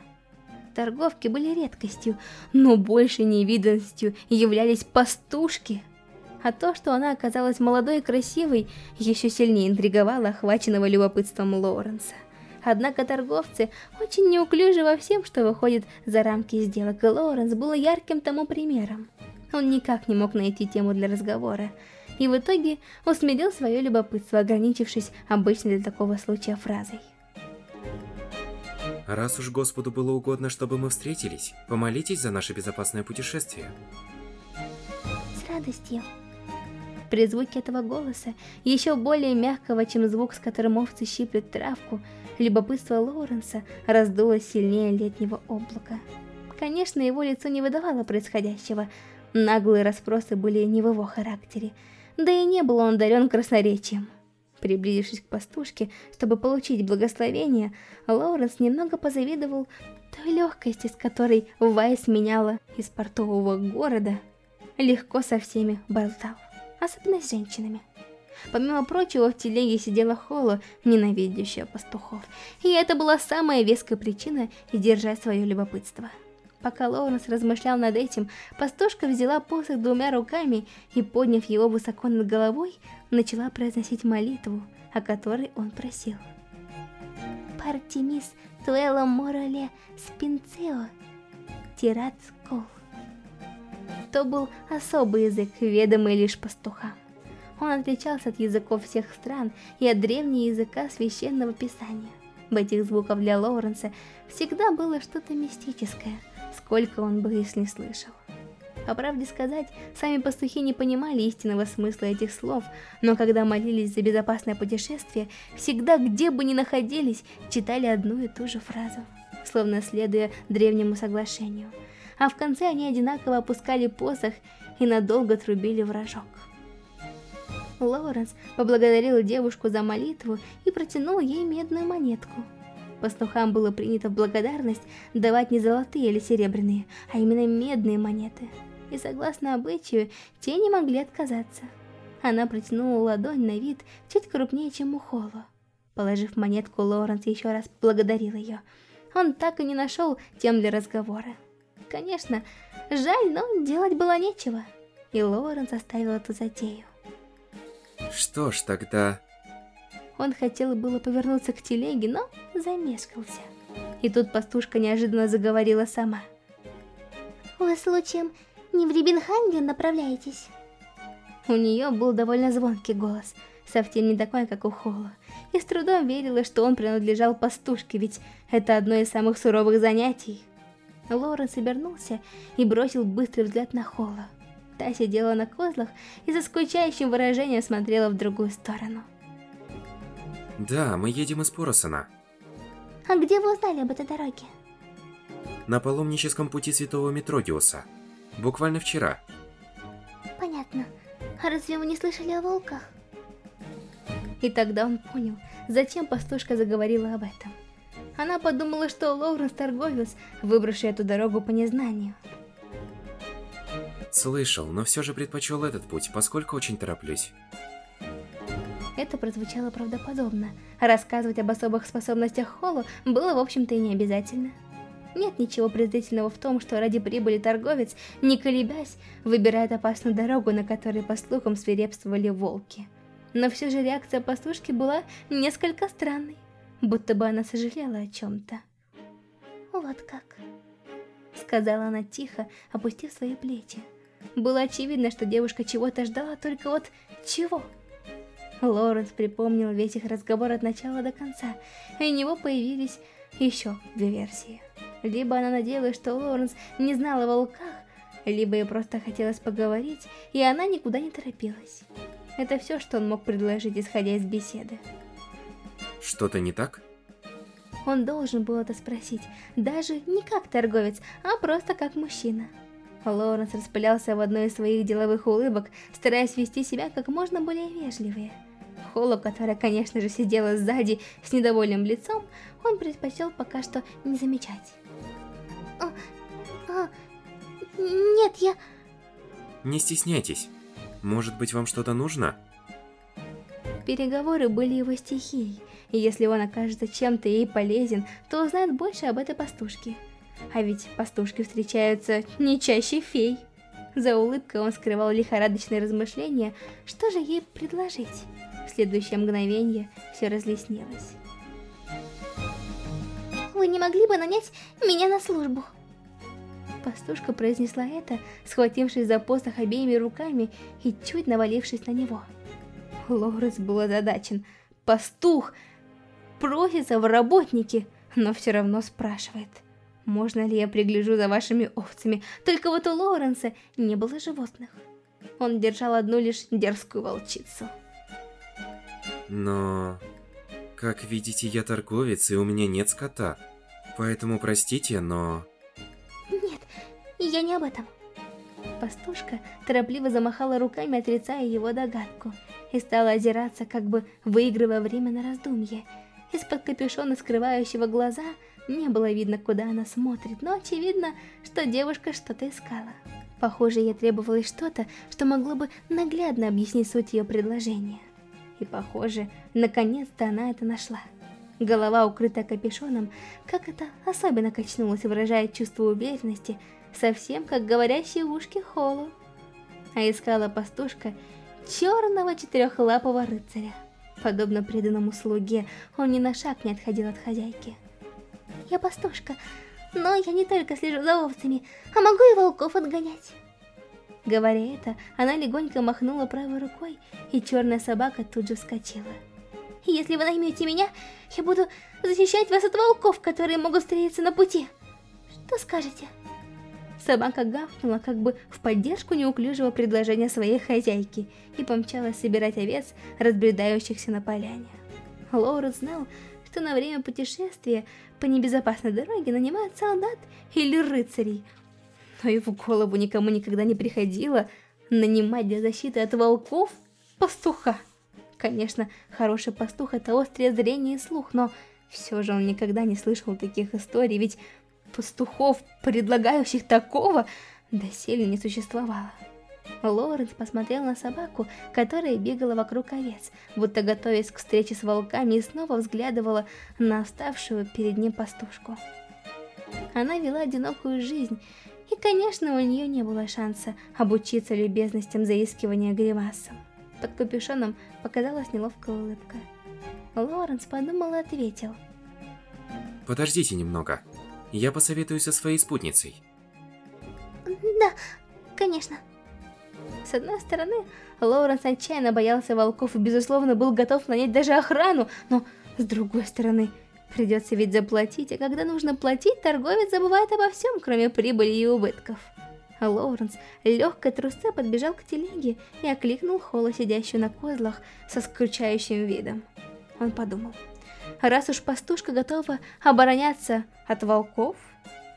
Торговки были редкостью, но большей невиданностью являлись пастушки. А то, что она оказалась молодой и красивой, еще сильнее интриговало охваченного любопытством Лоренса. Однако торговцы очень неуклюжи во всем, что выходит за рамки сделок, и Лоренс был ярким тому примером. Он никак не мог найти тему для разговора, и в итоге усмирил свое любопытство, ограничившись обычной для такого случая фразой. Раз уж Господу было угодно, чтобы мы встретились, помолитесь за наше безопасное путешествие. С радостью. При звуке этого голоса, еще более мягкого, чем звук, с которым овцы щиплют травку, любопытство Лоуренса раздулось сильнее летнего облака. Конечно, его лицо не выдавало происходящего, наглые расспросы были не в его характере, да и не был он одарен красноречием. Приблизившись к пастушке, чтобы получить благословение, Лоуренс немного позавидовал той легкости, с которой Вайс меняла из портового города, легко со всеми болтал, особенно с женщинами. Помимо прочего, в телеге сидела Холо, ненавидящая пастухов, и это была самая веская причина сдержать свое любопытство. Пока Лоуренс размышлял над этим, пастушка взяла посох двумя руками и, подняв его высоко над головой, начала произносить молитву, о которой он просил. «Партимис туэло морале спинцео тират кол». То был особый язык, ведомый лишь пастухам. Он отличался от языков всех стран и от древнего языка священного писания. В этих звуках для Лоуренса всегда было что-то мистическое – сколько он бы их не слышал. По правде сказать, сами пастухи не понимали истинного смысла этих слов, но когда молились за безопасное путешествие, всегда, где бы ни находились, читали одну и ту же фразу, словно следуя древнему соглашению. А в конце они одинаково опускали посох и надолго трубили вражок. Лоуренс поблагодарил девушку за молитву и протянул ей медную монетку. Пастухам было принято в благодарность давать не золотые или серебряные, а именно медные монеты – и согласно обычаю, те не могли отказаться. Она протянула ладонь на вид чуть крупнее, чем у Холло. Положив монетку, Лоренс еще раз благодарил ее. Он так и не нашел тем для разговора. Конечно, жаль, но делать было нечего. И Лоренс оставил эту затею. Что ж, тогда... Он хотел было повернуться к телеге, но замешкался. И тут пастушка неожиданно заговорила сама. «Вы случаем не в Рибенханген направляетесь?» У нее был довольно звонкий голос, совсем не такой, как у Холла. И с трудом верила, что он принадлежал пастушке, ведь это одно из самых суровых занятий. Лоренс обернулся и бросил быстрый взгляд на Холла. Та сидела на козлах и за скучающим выражением смотрела в другую сторону. Да, мы едем из Поросона. А где вы узнали об этой дороге? На паломническом пути святого Метродиуса. Буквально вчера. Понятно. А разве вы не слышали о волках? И тогда он понял, зачем пастушка заговорила об этом. Она подумала, что Лоуренс торговец, выбравший эту дорогу по незнанию. Слышал, но все же предпочел этот путь, поскольку очень тороплюсь. Это прозвучало правдоподобно. Рассказывать об особых способностях Холлу было, в общем-то, и не обязательно. Нет ничего презрительного в том, что ради прибыли торговец, не колебясь, выбирает опасную дорогу, на которой, по слухам, свирепствовали волки. Но все же реакция пастушки была несколько странной, будто бы она сожалела о чем-то. «Вот как», — сказала она тихо, опустив свои плечи. Было очевидно, что девушка чего-то ждала, только вот чего? Лоренс припомнил весь их разговор от начала до конца, и у него появились еще две версии. Либо она надеялась, что Лоренс не знал о волках, либо ей просто хотелось поговорить, и она никуда не торопилась. Это все, что он мог предложить, исходя из беседы. Что-то не так? Он должен был это спросить, даже не как торговец, а просто как мужчина. Лоуренс распылялся в одной из своих деловых улыбок, стараясь вести себя как можно более вежливее. Холло, которая, конечно же, сидела сзади с недовольным лицом, он предпочел пока что не замечать. А, а, нет, я... Не стесняйтесь. Может быть, вам что-то нужно? Переговоры были его стихией, и если он окажется чем-то ей полезен, то узнает больше об этой пастушке. А ведь пастушки встречаются не чаще фей. За улыбкой он скрывал лихорадочные размышления, что же ей предложить. Следующее мгновение все разлеснилось. Вы не могли бы нанять меня на службу? Пастушка произнесла это, схватившись за посох обеими руками и чуть навалившись на него. Лорес был озадачен. Пастух просится в работники, но все равно спрашивает, можно ли я пригляжу за вашими овцами, только вот у Лоренса не было животных. Он держал одну лишь дерзкую волчицу. Но... Как видите, я торговец, и у меня нет скота. Поэтому простите, но... Нет, я не об этом. Пастушка торопливо замахала руками, отрицая его догадку, и стала озираться, как бы выигрывая время на раздумье. Из-под капюшона, скрывающего глаза, не было видно, куда она смотрит, но очевидно, что девушка что-то искала. Похоже, ей требовалось что-то, что могло бы наглядно объяснить суть ее предложения. И похоже, наконец-то она это нашла. Голова, укрытая капюшоном, как это особенно качнулась, выражая чувство уверенности, совсем как говорящие ушки Холлу. А искала пастушка черного четырехлапого рыцаря. Подобно преданному слуге, он ни на шаг не отходил от хозяйки. «Я пастушка, но я не только слежу за овцами, а могу и волков отгонять». Говоря это, она легонько махнула правой рукой, и черная собака тут же вскочила. «Если вы наймете меня, я буду защищать вас от волков, которые могут встретиться на пути. Что скажете?» Собака гавкнула как бы в поддержку неуклюжего предложения своей хозяйки и помчалась собирать овец, разбредающихся на поляне. Лоуренс знал, что на время путешествия по небезопасной дороге нанимают солдат или рыцарей, но и в голову никому никогда не приходило нанимать для защиты от волков пастуха. Конечно, хороший пастух это острое зрение и слух, но все же он никогда не слышал таких историй, ведь пастухов, предлагающих такого, доселе не существовало. Лоренс посмотрел на собаку, которая бегала вокруг овец, будто готовясь к встрече с волками и снова взглядывала на оставшую перед ним пастушку. Она вела одинокую жизнь, и, конечно, у нее не было шанса обучиться любезностям заискивания гримасом. Под капюшоном показалась неловкая улыбка. Лоренс подумал и ответил. Подождите немного. Я посоветуюсь со своей спутницей. Да, конечно. С одной стороны, Лоуренс отчаянно боялся волков и, безусловно, был готов нанять даже охрану, но с другой стороны, придется ведь заплатить, а когда нужно платить, торговец забывает обо всем, кроме прибыли и убытков. Лоуренс легкой трусце подбежал к телеге и окликнул Холла, сидящую на козлах, со скручающим видом. Он подумал, раз уж пастушка готова обороняться от волков,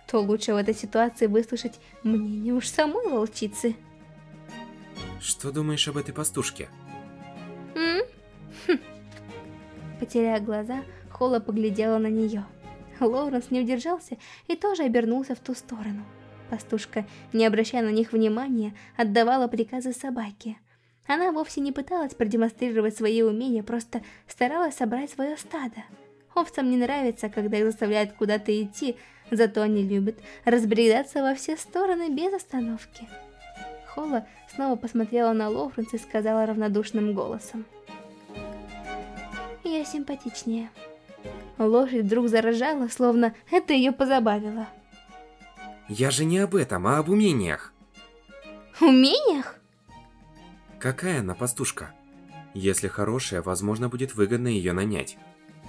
то лучше в этой ситуации выслушать мнение уж самой волчицы. Что думаешь об этой пастушке? М? Хм. Потеряя глаза, Холла поглядела на нее. Лоуренс не удержался и тоже обернулся в ту сторону. Пастушка, не обращая на них внимания, отдавала приказы собаке. Она вовсе не пыталась продемонстрировать свои умения, просто старалась собрать свое стадо. Овцам не нравится, когда их заставляют куда-то идти, зато они любят разбредаться во все стороны без остановки. Холла снова посмотрела на Лофренс и сказала равнодушным голосом. «Я симпатичнее». Лошадь вдруг заражала, словно это ее позабавило. Я же не об этом, а об умениях. Умениях? Какая она пастушка? Если хорошая, возможно, будет выгодно ее нанять.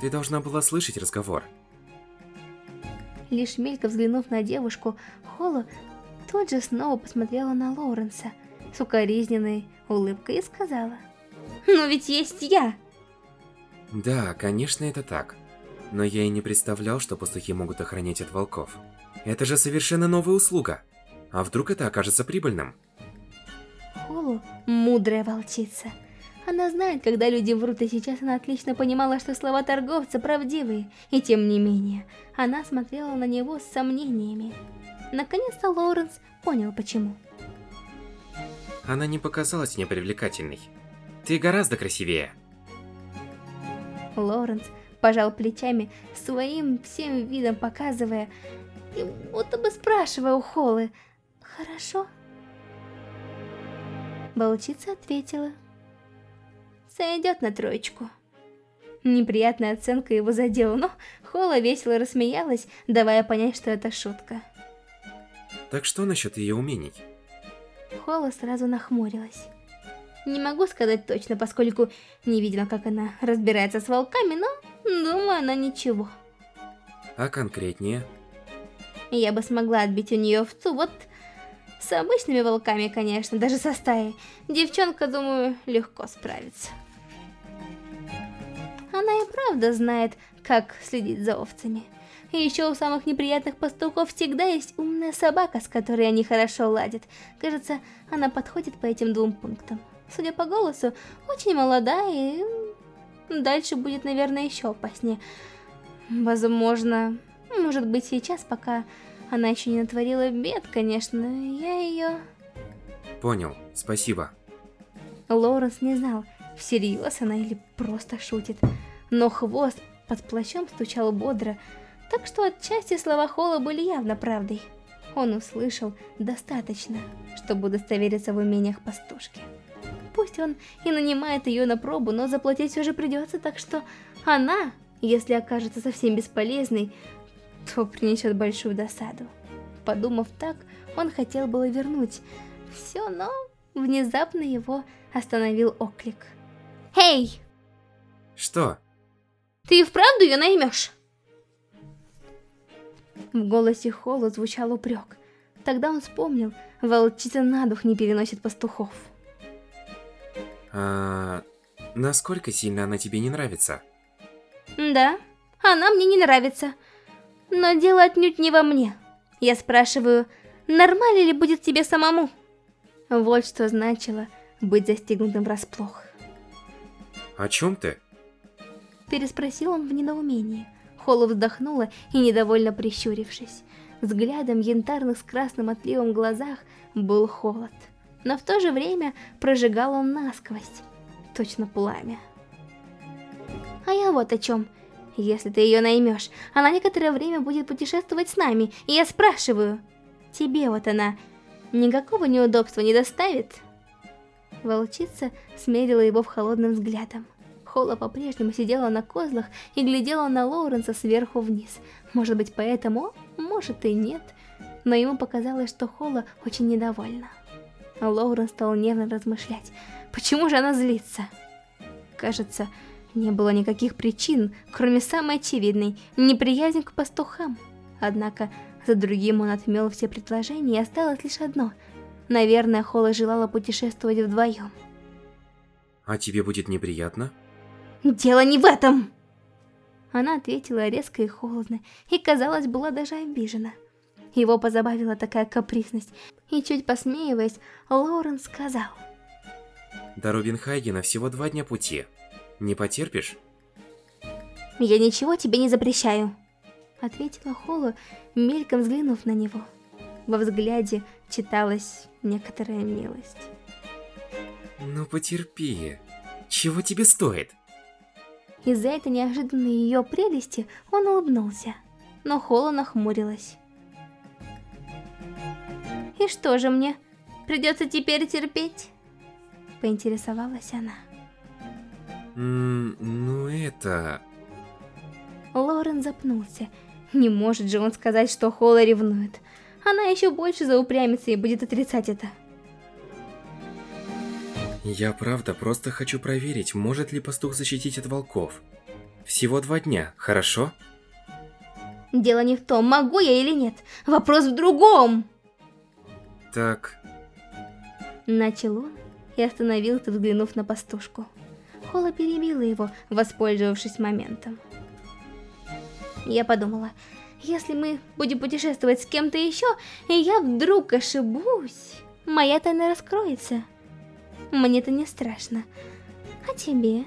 Ты должна была слышать разговор. Лишь мелько взглянув на девушку, Холла тут же снова посмотрела на Лоуренса с укоризненной улыбкой и сказала. «Но ведь есть я!» Да, конечно, это так. Но я и не представлял, что пастухи могут охранять от волков. Это же совершенно новая услуга. А вдруг это окажется прибыльным? Холу – мудрая волчица. Она знает, когда люди врут, и сейчас она отлично понимала, что слова торговца правдивые. И тем не менее, она смотрела на него с сомнениями. Наконец-то Лоуренс понял, почему. Она не показалась мне привлекательной. Ты гораздо красивее. Лоуренс пожал плечами, своим всем видом показывая, и будто бы спрашивая у Холлы, «Хорошо?» Волчица ответила, «Сойдет на троечку». Неприятная оценка его задела, но Холла весело рассмеялась, давая понять, что это шутка. Так что насчет ее умений? Холла сразу нахмурилась. Не могу сказать точно, поскольку не видела, как она разбирается с волками, но думаю, она ничего. А конкретнее? Я бы смогла отбить у нее овцу, вот с обычными волками, конечно, даже со стаей. Девчонка, думаю, легко справится. Она и правда знает, как следить за овцами. И еще у самых неприятных пастухов всегда есть умная собака, с которой они хорошо ладят. Кажется, она подходит по этим двум пунктам. Судя по голосу, очень молодая и... Дальше будет, наверное, еще опаснее. Возможно, может быть сейчас, пока она еще не натворила бед, конечно, я ее... Понял, спасибо. Лоуренс не знал, всерьез она или просто шутит. Но хвост под плащом стучал бодро, так что отчасти слова Холла были явно правдой. Он услышал достаточно, чтобы удостовериться в умениях пастушки. Пусть он и нанимает ее на пробу, но заплатить все же придется, так что она, если окажется совсем бесполезной, то принесет большую досаду. Подумав так, он хотел было вернуть все, но внезапно его остановил оклик. «Эй!» «Что?» «Ты и вправду ее наймешь?» В голосе Холла звучал упрек. Тогда он вспомнил, волчица на дух не переносит пастухов. А насколько сильно она тебе не нравится? Да, она мне не нравится. Но дело отнюдь не во мне. Я спрашиваю, нормально ли будет тебе самому? Вот что значило быть застигнутым врасплох. О чем ты? Переспросил он в недоумении. Холла вздохнула и недовольно прищурившись. Взглядом янтарных с красным отливом глазах был холод. Но в то же время прожигал он насквозь. Точно пламя. А я вот о чем. Если ты ее наймешь, она некоторое время будет путешествовать с нами, и я спрашиваю, тебе вот она никакого неудобства не доставит? Волчица смерила его в холодным взглядом. Холла по-прежнему сидела на козлах и глядела на Лоуренса сверху вниз. Может быть поэтому, может и нет. Но ему показалось, что Холла очень недовольна. Лоуренс стал нервно размышлять. Почему же она злится? Кажется, не было никаких причин, кроме самой очевидной – неприязнь к пастухам. Однако, за другим он отмел все предложения и осталось лишь одно. Наверное, Холла желала путешествовать вдвоем. А тебе будет неприятно? Дело не в этом!» Она ответила резко и холодно, и, казалось, была даже обижена. Его позабавила такая капризность, и чуть посмеиваясь, Лоурен сказал. До Рубинхайгена всего два дня пути. Не потерпишь? «Я ничего тебе не запрещаю», — ответила Холла, мельком взглянув на него. Во взгляде читалась некоторая милость. «Ну потерпи. Чего тебе стоит?» Из-за этой неожиданной ее прелести он улыбнулся, но Холла нахмурилась. «И что же мне, придется теперь терпеть?» Поинтересовалась она. М ну это... Лорен запнулся. Не может же он сказать, что Холла ревнует. Она еще больше заупрямится и будет отрицать это. Я правда просто хочу проверить, может ли пастух защитить от волков. Всего два дня, хорошо? Дело не в том, могу я или нет. Вопрос в другом. Так... Начал он и остановился, взглянув на пастушку. Холла перебила его, воспользовавшись моментом. Я подумала, если мы будем путешествовать с кем-то еще, и я вдруг ошибусь, моя тайна раскроется. Мне это не страшно. А тебе?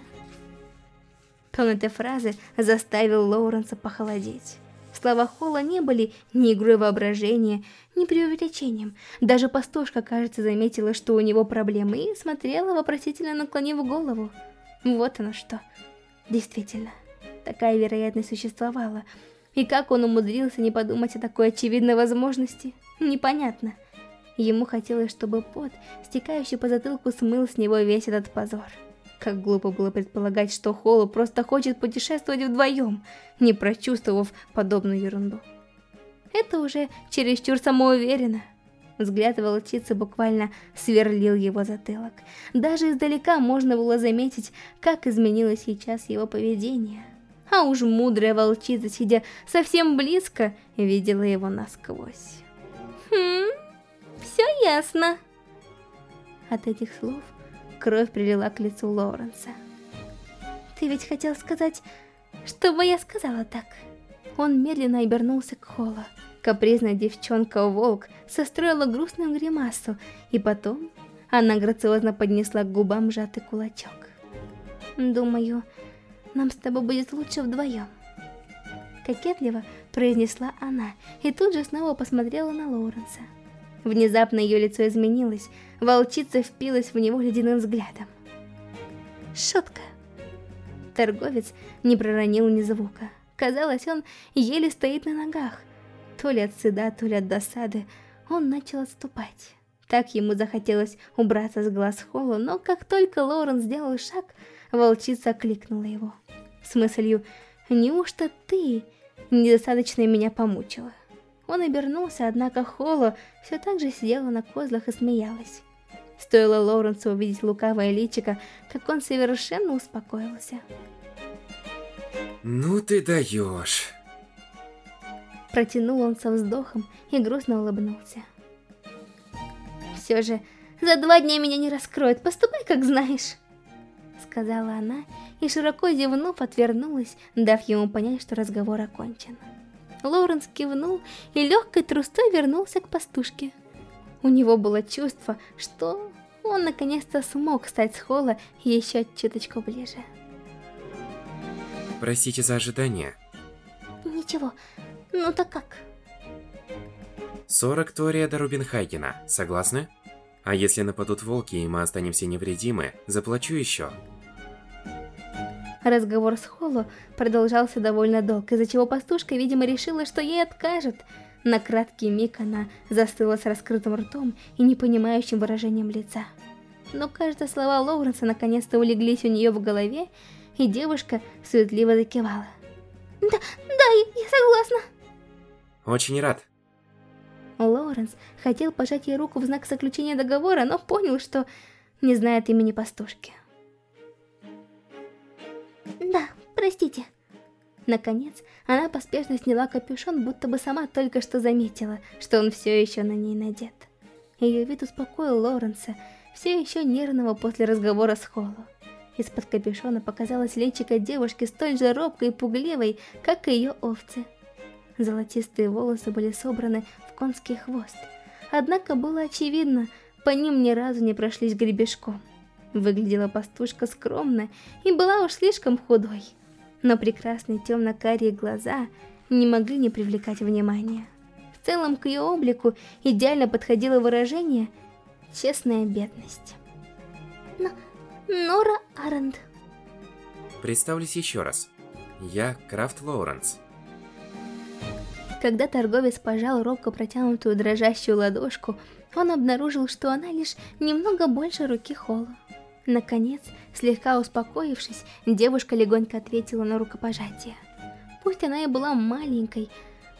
Тон этой фразы заставил Лоуренса похолодеть. Слова Холла не были ни игрой воображения, ни преувеличением. Даже пастушка, кажется, заметила, что у него проблемы, и смотрела, вопросительно наклонив голову. Вот оно что. Действительно, такая вероятность существовала. И как он умудрился не подумать о такой очевидной возможности, непонятно. Ему хотелось, чтобы пот, стекающий по затылку, смыл с него весь этот позор. Как глупо было предполагать, что Холлу просто хочет путешествовать вдвоем, не прочувствовав подобную ерунду. Это уже чересчур самоуверенно. Взгляд волчицы буквально сверлил его затылок. Даже издалека можно было заметить, как изменилось сейчас его поведение. А уж мудрая волчица, сидя совсем близко, видела его насквозь. Хм все ясно. От этих слов кровь прилила к лицу Лоуренса. Ты ведь хотел сказать, чтобы я сказала так? Он медленно обернулся к Холлу. Капризная девчонка-волк состроила грустную гримасу, и потом она грациозно поднесла к губам сжатый кулачок. «Думаю, нам с тобой будет лучше вдвоем». Кокетливо произнесла она, и тут же снова посмотрела на Лоуренса. Внезапно ее лицо изменилось, волчица впилась в него ледяным взглядом. Шутка. Торговец не проронил ни звука. Казалось, он еле стоит на ногах. То ли от стыда, то ли от досады, он начал отступать. Так ему захотелось убраться с глаз Холла, но как только Лоурен сделал шаг, волчица окликнула его. С мыслью «Неужто ты недостаточно меня помучила?» Он обернулся, однако Холо все так же сидела на козлах и смеялась. Стоило Лоуренсу увидеть лукавое личико, как он совершенно успокоился. «Ну ты даешь!» Протянул он со вздохом и грустно улыбнулся. все же, за два дня меня не раскроют, поступай как знаешь. Сказала она и широко зевнув отвернулась, дав ему понять, что разговор окончен. Лоуренс кивнул и легкой трустой вернулся к пастушке. У него было чувство, что он наконец-то смог стать с Холла еще чуточку ближе. Простите за ожидание. Ничего, ну так как? 40 Тория до Рубинхайгена, согласны? А если нападут волки и мы останемся невредимы, заплачу еще. Разговор с Холло продолжался довольно долго, из-за чего пастушка, видимо, решила, что ей откажет. На краткий миг она застыла с раскрытым ртом и непонимающим выражением лица. Но, кажется, слова Лоуренса наконец-то улеглись у нее в голове, и девушка суетливо закивала. Да, да, я согласна. Очень рад. Лоуренс хотел пожать ей руку в знак заключения договора, но понял, что не знает имени пастушки. Да, простите. Наконец, она поспешно сняла капюшон, будто бы сама только что заметила, что он все еще на ней надет. Ее вид успокоил Лоренса, все еще нервного после разговора с Холло. Из-под капюшона показалась личико девушки столь же робкой и пугливой, как и ее овцы. Золотистые волосы были собраны в конский хвост, однако было очевидно, по ним ни разу не прошлись гребешком. Выглядела пастушка скромно и была уж слишком худой. Но прекрасные темно-карие глаза не могли не привлекать внимания. В целом к ее облику идеально подходило выражение «честная бедность». Но... Нора Аренд. Представлюсь еще раз. Я Крафт Лоуренс. Когда торговец пожал робко протянутую дрожащую ладошку, он обнаружил, что она лишь немного больше руки Холла. Наконец, слегка успокоившись, девушка легонько ответила на рукопожатие. Пусть она и была маленькой,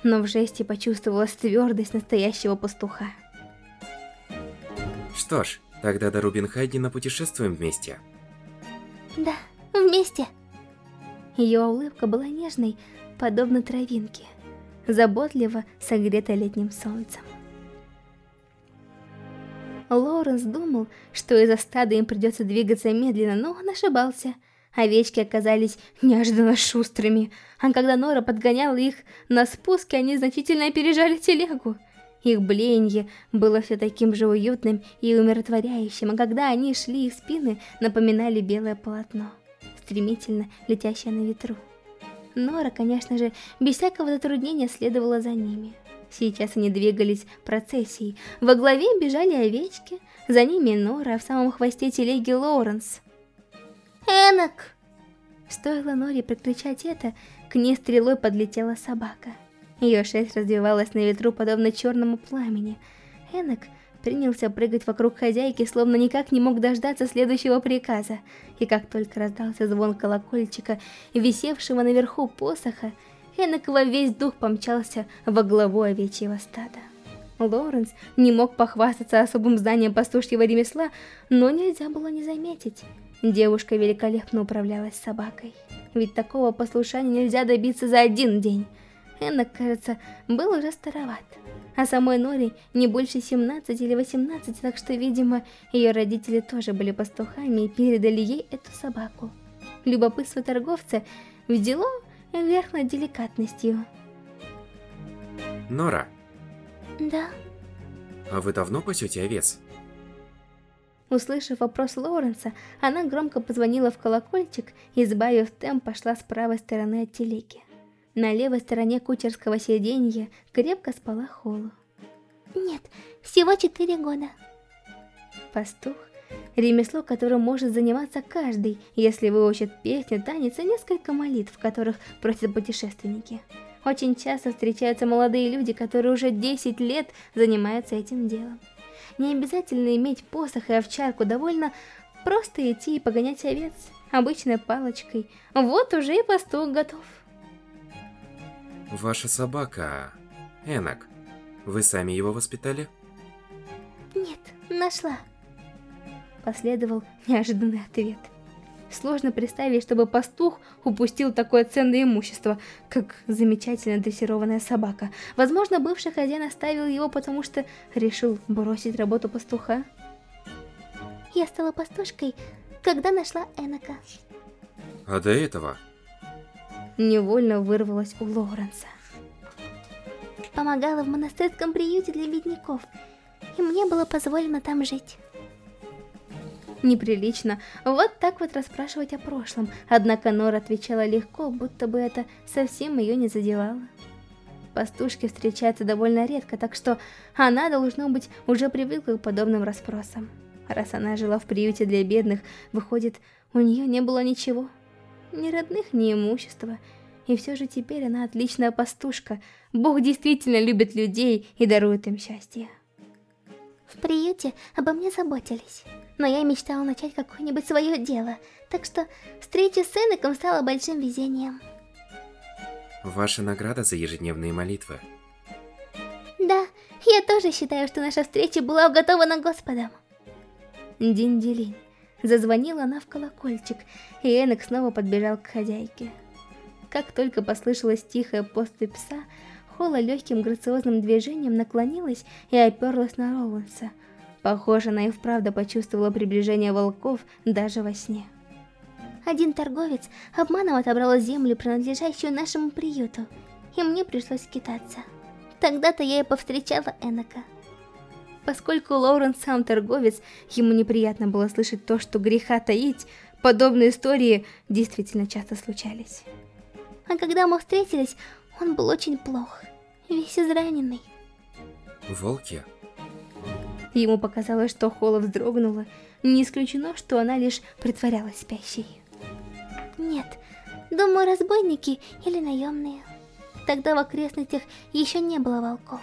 но в жесте почувствовалась твердость настоящего пастуха. Что ж, тогда до Рубинхайдена путешествуем вместе. Да, вместе. Ее улыбка была нежной, подобно травинке, заботливо согретой летним солнцем. Лоуренс думал, что из-за стада им придется двигаться медленно, но он ошибался. Овечки оказались неожиданно шустрыми, а когда Нора подгоняла их на спуске, они значительно опережали телегу. Их блеяние было все таким же уютным и умиротворяющим, а когда они шли, их спины напоминали белое полотно, стремительно летящее на ветру. Нора, конечно же, без всякого затруднения следовала за ними. Сейчас они двигались процессией. Во главе бежали овечки, за ними Нора, а в самом хвосте телеги Лоуренс. «Энок!» Стоило Норе прокричать это, к ней стрелой подлетела собака. Ее шерсть развивалась на ветру, подобно черному пламени. Энок принялся прыгать вокруг хозяйки, словно никак не мог дождаться следующего приказа. И как только раздался звон колокольчика, висевшего наверху посоха, Энок во весь дух помчался во главу овечьего стада. Лоуренс не мог похвастаться особым знанием пастушьего ремесла, но нельзя было не заметить. Девушка великолепно управлялась собакой. Ведь такого послушания нельзя добиться за один день. Эннок, кажется, был уже староват. А самой Нори не больше 17 или 18, так что, видимо, ее родители тоже были пастухами и передали ей эту собаку. Любопытство торговца взяло верх над деликатностью. Нора. Да? А вы давно пасете овец? Услышав вопрос Лоуренса, она громко позвонила в колокольчик и, сбавив темп, пошла с правой стороны от телеги. На левой стороне кучерского сиденья крепко спала Холу. Нет, всего четыре года. Пастух Ремесло, которым может заниматься каждый, если выучит песню, танец и несколько молитв, которых просят путешественники. Очень часто встречаются молодые люди, которые уже 10 лет занимаются этим делом. Не обязательно иметь посох и овчарку, довольно просто идти и погонять овец обычной палочкой. Вот уже и пастух готов. Ваша собака, Энак, вы сами его воспитали? Нет, нашла последовал неожиданный ответ. Сложно представить, чтобы пастух упустил такое ценное имущество, как замечательно дрессированная собака. Возможно, бывший хозяин оставил его, потому что решил бросить работу пастуха. Я стала пастушкой, когда нашла Энока. А до этого? Невольно вырвалась у Лоуренса. Помогала в монастырском приюте для бедняков, и мне было позволено там жить неприлично вот так вот расспрашивать о прошлом, однако Нора отвечала легко, будто бы это совсем ее не задевало. Пастушки встречаются довольно редко, так что она, должно быть, уже привыкла к подобным расспросам. Раз она жила в приюте для бедных, выходит, у нее не было ничего. Ни родных, ни имущества. И все же теперь она отличная пастушка. Бог действительно любит людей и дарует им счастье. В приюте обо мне заботились но я мечтала начать какое-нибудь свое дело, так что встреча с Энаком стала большим везением. Ваша награда за ежедневные молитвы. Да, я тоже считаю, что наша встреча была уготована Господом. Динь-дилинь. Зазвонила она в колокольчик, и Энак снова подбежал к хозяйке. Как только послышалась тихая поступь пса, Холла легким грациозным движением наклонилась и оперлась на Роуэнса, Похоже, она и вправду почувствовала приближение волков даже во сне. Один торговец обманом отобрал землю, принадлежащую нашему приюту, и мне пришлось скитаться. Тогда-то я и повстречала Энока. Поскольку Лоурен сам торговец, ему неприятно было слышать то, что греха таить, подобные истории действительно часто случались. А когда мы встретились, он был очень плох, весь израненный. Волки Ему показалось, что Холла вздрогнула. Не исключено, что она лишь притворялась спящей. Нет, думаю, разбойники или наемные. Тогда в окрестностях еще не было волков.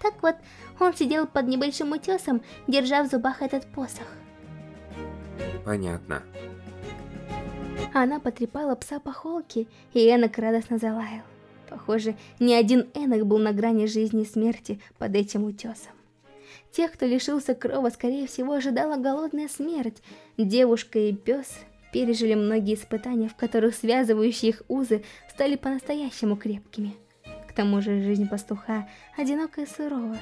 Так вот, он сидел под небольшим утесом, держа в зубах этот посох. Понятно. Она потрепала пса по холке, и Энок радостно залаял. Похоже, ни один Энок был на грани жизни и смерти под этим утесом. Тех, кто лишился крова, скорее всего, ожидала голодная смерть. Девушка и пес пережили многие испытания, в которых связывающие их узы стали по-настоящему крепкими. К тому же жизнь пастуха одинокая и суровая.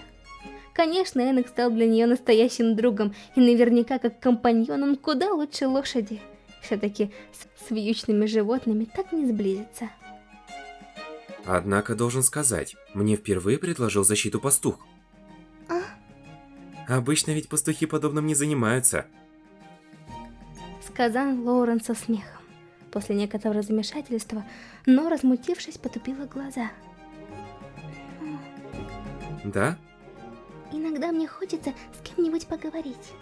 Конечно, Энок стал для нее настоящим другом, и наверняка как компаньон он куда лучше лошади. Все-таки с, с вьючными животными так не сблизиться. Однако должен сказать, мне впервые предложил защиту пастух. Обычно ведь пастухи подобным не занимаются. Сказал Лоурен со смехом. После некоторого замешательства, но, размутившись, потупила глаза. Да? Иногда мне хочется с кем-нибудь поговорить.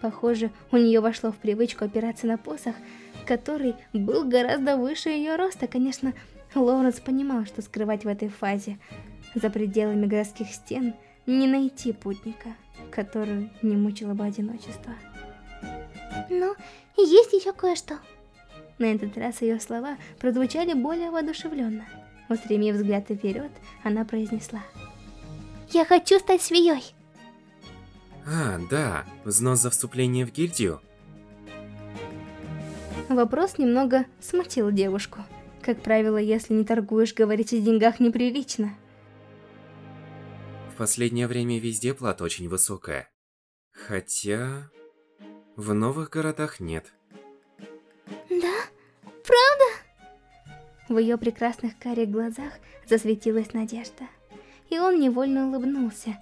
Похоже, у нее вошло в привычку опираться на посох, который был гораздо выше ее роста. Конечно, Лоуренс понимал, что скрывать в этой фазе за пределами городских стен – не найти путника, который не мучило бы одиночество. Но есть еще кое-что. На этот раз ее слова прозвучали более воодушевленно. Устремив взгляд вперед, она произнесла. «Я хочу стать свией!» А, да, взнос за вступление в гильдию. Вопрос немного смутил девушку. Как правило, если не торгуешь, говорить о деньгах неприлично. В последнее время везде плата очень высокая. Хотя... В новых городах нет. Да? Правда? В ее прекрасных карих глазах засветилась надежда. И он невольно улыбнулся.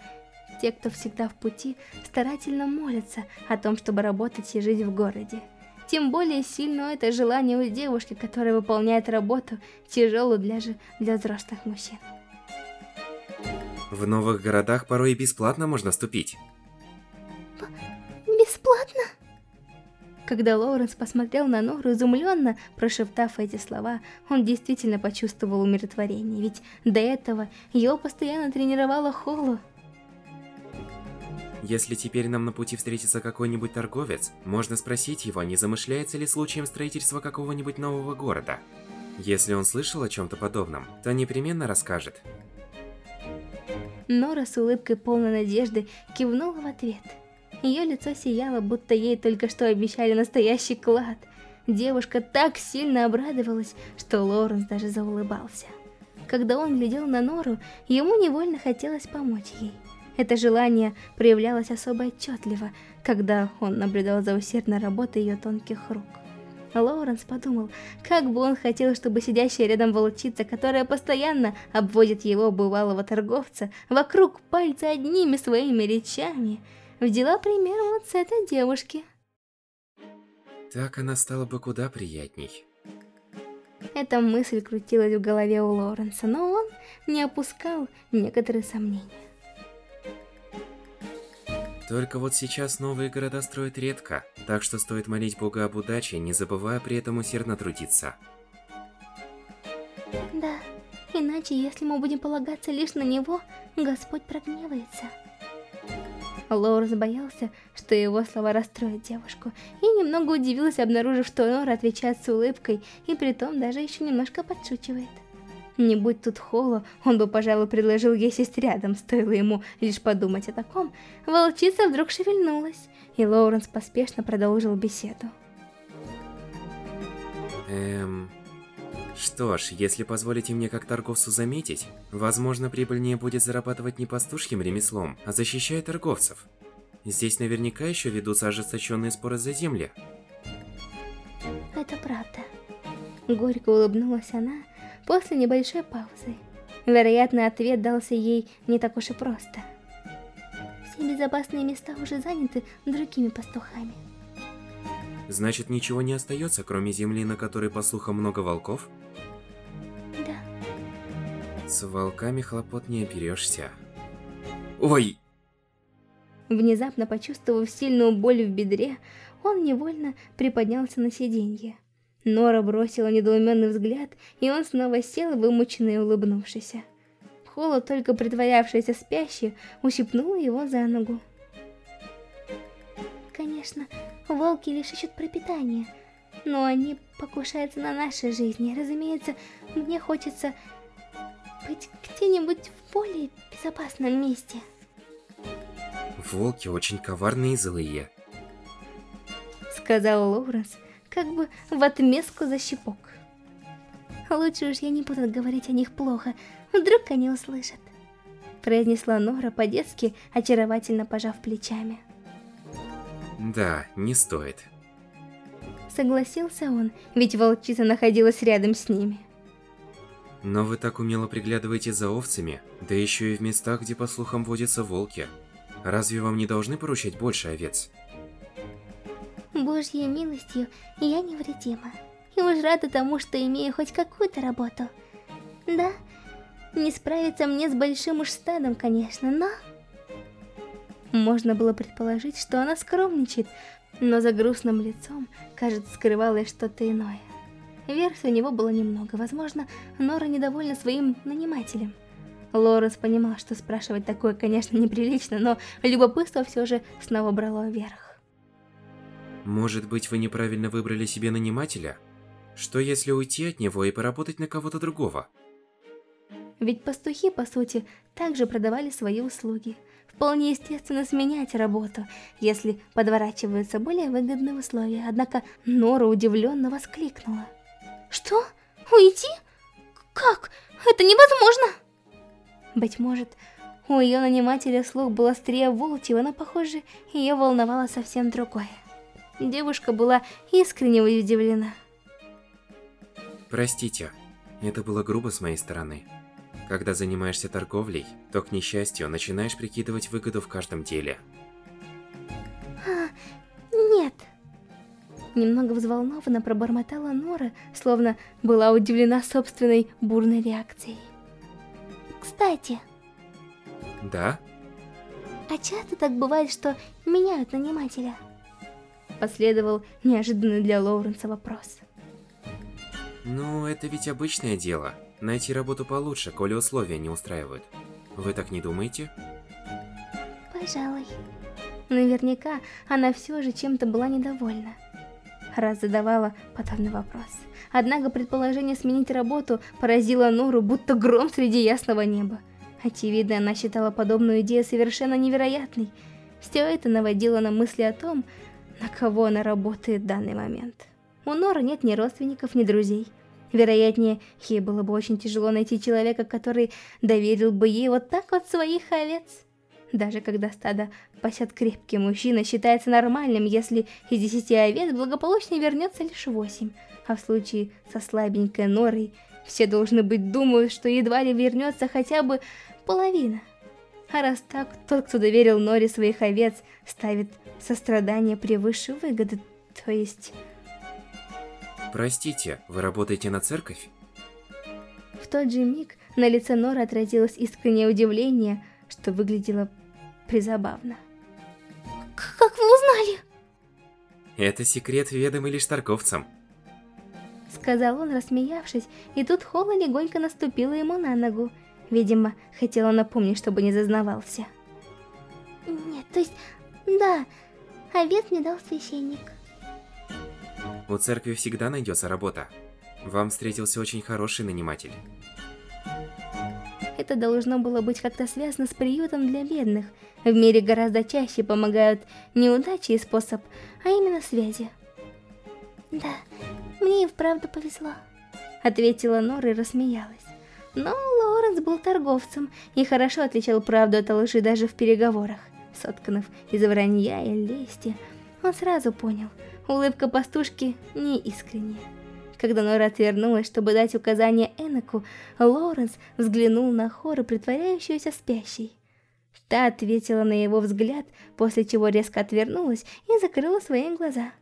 Те, кто всегда в пути, старательно молятся о том, чтобы работать и жить в городе. Тем более сильно это желание у девушки, которая выполняет работу, тяжелую для, же, для взрослых мужчин. В новых городах порой и бесплатно можно вступить. Бесплатно? Когда Лоуренс посмотрел на Нору изумленно, прошептав эти слова, он действительно почувствовал умиротворение, ведь до этого его постоянно тренировала Холу. Если теперь нам на пути встретится какой-нибудь торговец, можно спросить его, не замышляется ли случаем строительства какого-нибудь нового города. Если он слышал о чем-то подобном, то непременно расскажет. Нора с улыбкой полной надежды кивнула в ответ. Ее лицо сияло, будто ей только что обещали настоящий клад – Девушка так сильно обрадовалась, что Лоуренс даже заулыбался. Когда он глядел на Нору, ему невольно хотелось помочь ей. Это желание проявлялось особо отчетливо, когда он наблюдал за усердной работой ее тонких рук. Лоуренс подумал, как бы он хотел, чтобы сидящая рядом волчица, которая постоянно обводит его бывалого торговца вокруг пальца одними своими речами, взяла пример вот с этой девушки. Так она стала бы куда приятней. Эта мысль крутилась в голове у Лоренса, но он не опускал некоторые сомнения. Только вот сейчас новые города строят редко, так что стоит молить Бога об удаче, не забывая при этом усердно трудиться. Да, иначе если мы будем полагаться лишь на него, Господь прогневается. Лоурс боялся, что его слова расстроят девушку, и немного удивился, обнаружив, что Нора отвечает с улыбкой, и притом даже еще немножко подшучивает. Не будь тут Холо, он бы, пожалуй, предложил ей сесть рядом, стоило ему лишь подумать о таком. Волчица вдруг шевельнулась, и Лоуренс поспешно продолжил беседу. Эм... Что ж, если позволите мне как торговцу заметить, возможно, прибыльнее будет зарабатывать не пастушьим ремеслом, а защищая торговцев. Здесь наверняка еще ведутся ожесточенные споры за земли. Это правда. Горько улыбнулась она, после небольшой паузы. Вероятно, ответ дался ей не так уж и просто. Все безопасные места уже заняты другими пастухами. Значит, ничего не остается, кроме земли, на которой, по слухам, много волков? Да. С волками хлопот не оберешься. Ой! Внезапно почувствовав сильную боль в бедре, он невольно приподнялся на сиденье. Нора бросила недоуменный взгляд, и он снова сел, вымученный и улыбнувшийся. Холо, только притворявшаяся спящей, ущипнула его за ногу. Конечно, волки лишь ищут пропитание, но они покушаются на нашей жизни. Разумеется, мне хочется быть где-нибудь в более безопасном месте. Волки очень коварные и злые. Сказал Лоуренс, как бы в отместку за щепок. Лучше уж я не буду говорить о них плохо, вдруг они услышат. Произнесла Нора по-детски, очаровательно пожав плечами. Да, не стоит. Согласился он, ведь волчица находилась рядом с ними. Но вы так умело приглядываете за овцами, да еще и в местах, где по слухам водятся волки. Разве вам не должны поручать больше овец? Божьей милостью я невредима. И уж рада тому, что имею хоть какую-то работу. Да, не справиться мне с большим уж стадом, конечно, но... Можно было предположить, что она скромничает, но за грустным лицом, кажется, скрывалось что-то иное. Версий у него было немного, возможно, Нора недовольна своим нанимателем. Лорес понимал, что спрашивать такое, конечно, неприлично, но любопытство все же снова брало вверх. Может быть, вы неправильно выбрали себе нанимателя? Что если уйти от него и поработать на кого-то другого? Ведь пастухи, по сути, также продавали свои услуги. Вполне естественно сменять работу, если подворачиваются более выгодные условия. Однако Нора удивленно воскликнула. Что? Уйти? Как? Это невозможно! Быть может, у ее нанимателя слух был острее волчьего, но, похоже, ее волновало совсем другое. Девушка была искренне удивлена. Простите, это было грубо с моей стороны. Когда занимаешься торговлей, то, к несчастью, начинаешь прикидывать выгоду в каждом деле. А, нет. Немного взволнованно пробормотала Нора, словно была удивлена собственной бурной реакцией. Кстати. Да? А часто так бывает, что меняют нанимателя? Последовал неожиданный для Лоуренса вопрос. Ну, это ведь обычное дело. Найти работу получше, коли условия не устраивают. Вы так не думаете? Пожалуй. Наверняка она все же чем-то была недовольна. Раз задавала подобный вопрос. Однако предположение сменить работу поразило Нору, будто гром среди ясного неба. Очевидно, она считала подобную идею совершенно невероятной. Все это наводило на мысли о том, на кого она работает в данный момент. У Нора нет ни родственников, ни друзей. Вероятнее, ей было бы очень тяжело найти человека, который доверил бы ей вот так вот своих овец. Даже когда стадо пасет крепкий мужчина, считается нормальным, если из десяти овец благополучно вернется лишь восемь. А в случае со слабенькой норой, все должны быть думают, что едва ли вернется хотя бы половина. А раз так, тот, кто доверил Норе своих овец, ставит сострадание превыше выгоды, то есть... Простите, вы работаете на церковь? В тот же миг на лице Норы отразилось искреннее удивление, что выглядело призабавно. Как вы узнали? Это секрет, ведомый лишь торговцам. Сказал он, рассмеявшись, и тут Холла легонько наступила ему на ногу. Видимо, хотела напомнить, чтобы не зазнавался. Нет, то есть, да, овец мне дал священник. У церкви всегда найдется работа. Вам встретился очень хороший наниматель. Это должно было быть как-то связано с приютом для бедных. В мире гораздо чаще помогают не удачи и способ, а именно связи. Да, мне и вправду повезло. Ответила Нора и рассмеялась. Но Лоуренс был торговцем и хорошо отличал правду от лжи даже в переговорах. Сотканов из вранья и лести, он сразу понял, улыбка пастушки не искренняя. Когда Нора отвернулась, чтобы дать указание Эноку, Лоуренс взглянул на Хору, притворяющуюся спящей. Та ответила на его взгляд, после чего резко отвернулась и закрыла свои глаза.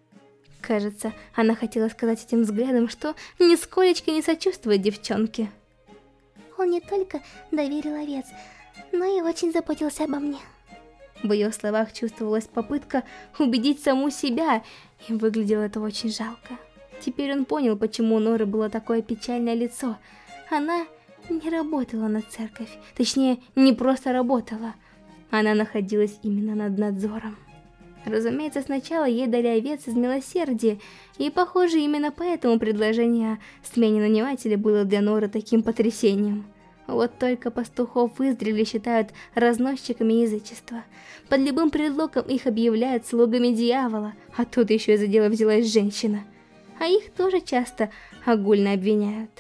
Кажется, она хотела сказать этим взглядом, что нисколечко не сочувствует девчонке. Он не только доверил овец, но и очень заботился обо мне. В ее словах чувствовалась попытка убедить саму себя, и выглядело это очень жалко. Теперь он понял, почему у Норы было такое печальное лицо. Она не работала на церковь, точнее, не просто работала. Она находилась именно над надзором. Разумеется, сначала ей дали овец из милосердия, и, похоже, именно поэтому предложение о смене нанимателя было для Норы таким потрясением. Вот только пастухов издревле считают разносчиками язычества. Под любым предлогом их объявляют слугами дьявола, а тут еще и за дело взялась женщина. А их тоже часто огульно обвиняют.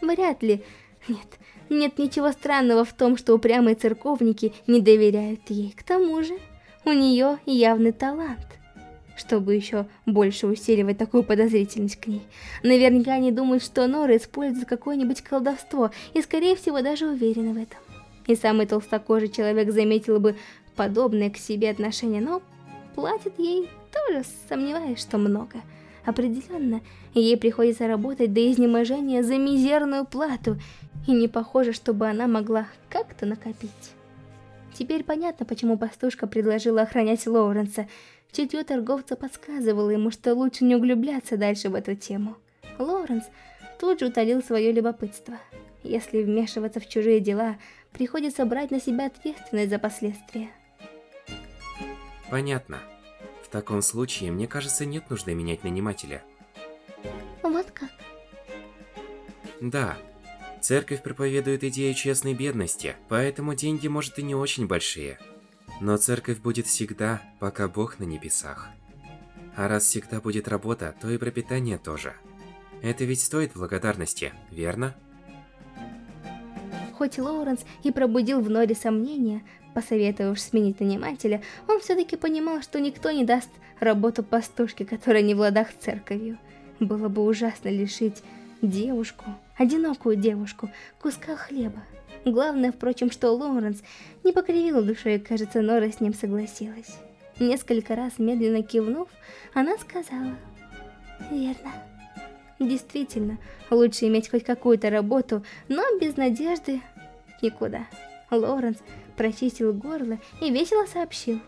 Вряд ли... Нет, нет ничего странного в том, что упрямые церковники не доверяют ей. К тому же, у нее явный талант чтобы еще больше усиливать такую подозрительность к ней. Наверняка они думают, что Нора использует какое-нибудь колдовство, и скорее всего даже уверены в этом. И самый толстокожий человек заметил бы подобное к себе отношение, но платит ей тоже, сомневаюсь, что много. Определенно, ей приходится работать до изнеможения за мизерную плату, и не похоже, чтобы она могла как-то накопить. Теперь понятно, почему пастушка предложила охранять Лоуренса, Чутье торговца подсказывало ему, что лучше не углубляться дальше в эту тему. Лоуренс тут же утолил свое любопытство. Если вмешиваться в чужие дела, приходится брать на себя ответственность за последствия. Понятно. В таком случае, мне кажется, нет нужды менять нанимателя. Вот как? Да. Церковь проповедует идею честной бедности, поэтому деньги, может, и не очень большие. Но церковь будет всегда, пока Бог на небесах. А раз всегда будет работа, то и пропитание тоже. Это ведь стоит благодарности, верно? Хоть Лоуренс и пробудил в Норе сомнения, посоветовав сменить нанимателя, он все-таки понимал, что никто не даст работу пастушке, которая не в ладах с церковью. Было бы ужасно лишить девушку, одинокую девушку, куска хлеба. Главное, впрочем, что Лоуренс не покривил душой, и, кажется, Нора с ним согласилась. Несколько раз медленно кивнув, она сказала «Верно». Действительно, лучше иметь хоть какую-то работу, но без надежды никуда. Лоуренс прочистил горло и весело сообщил.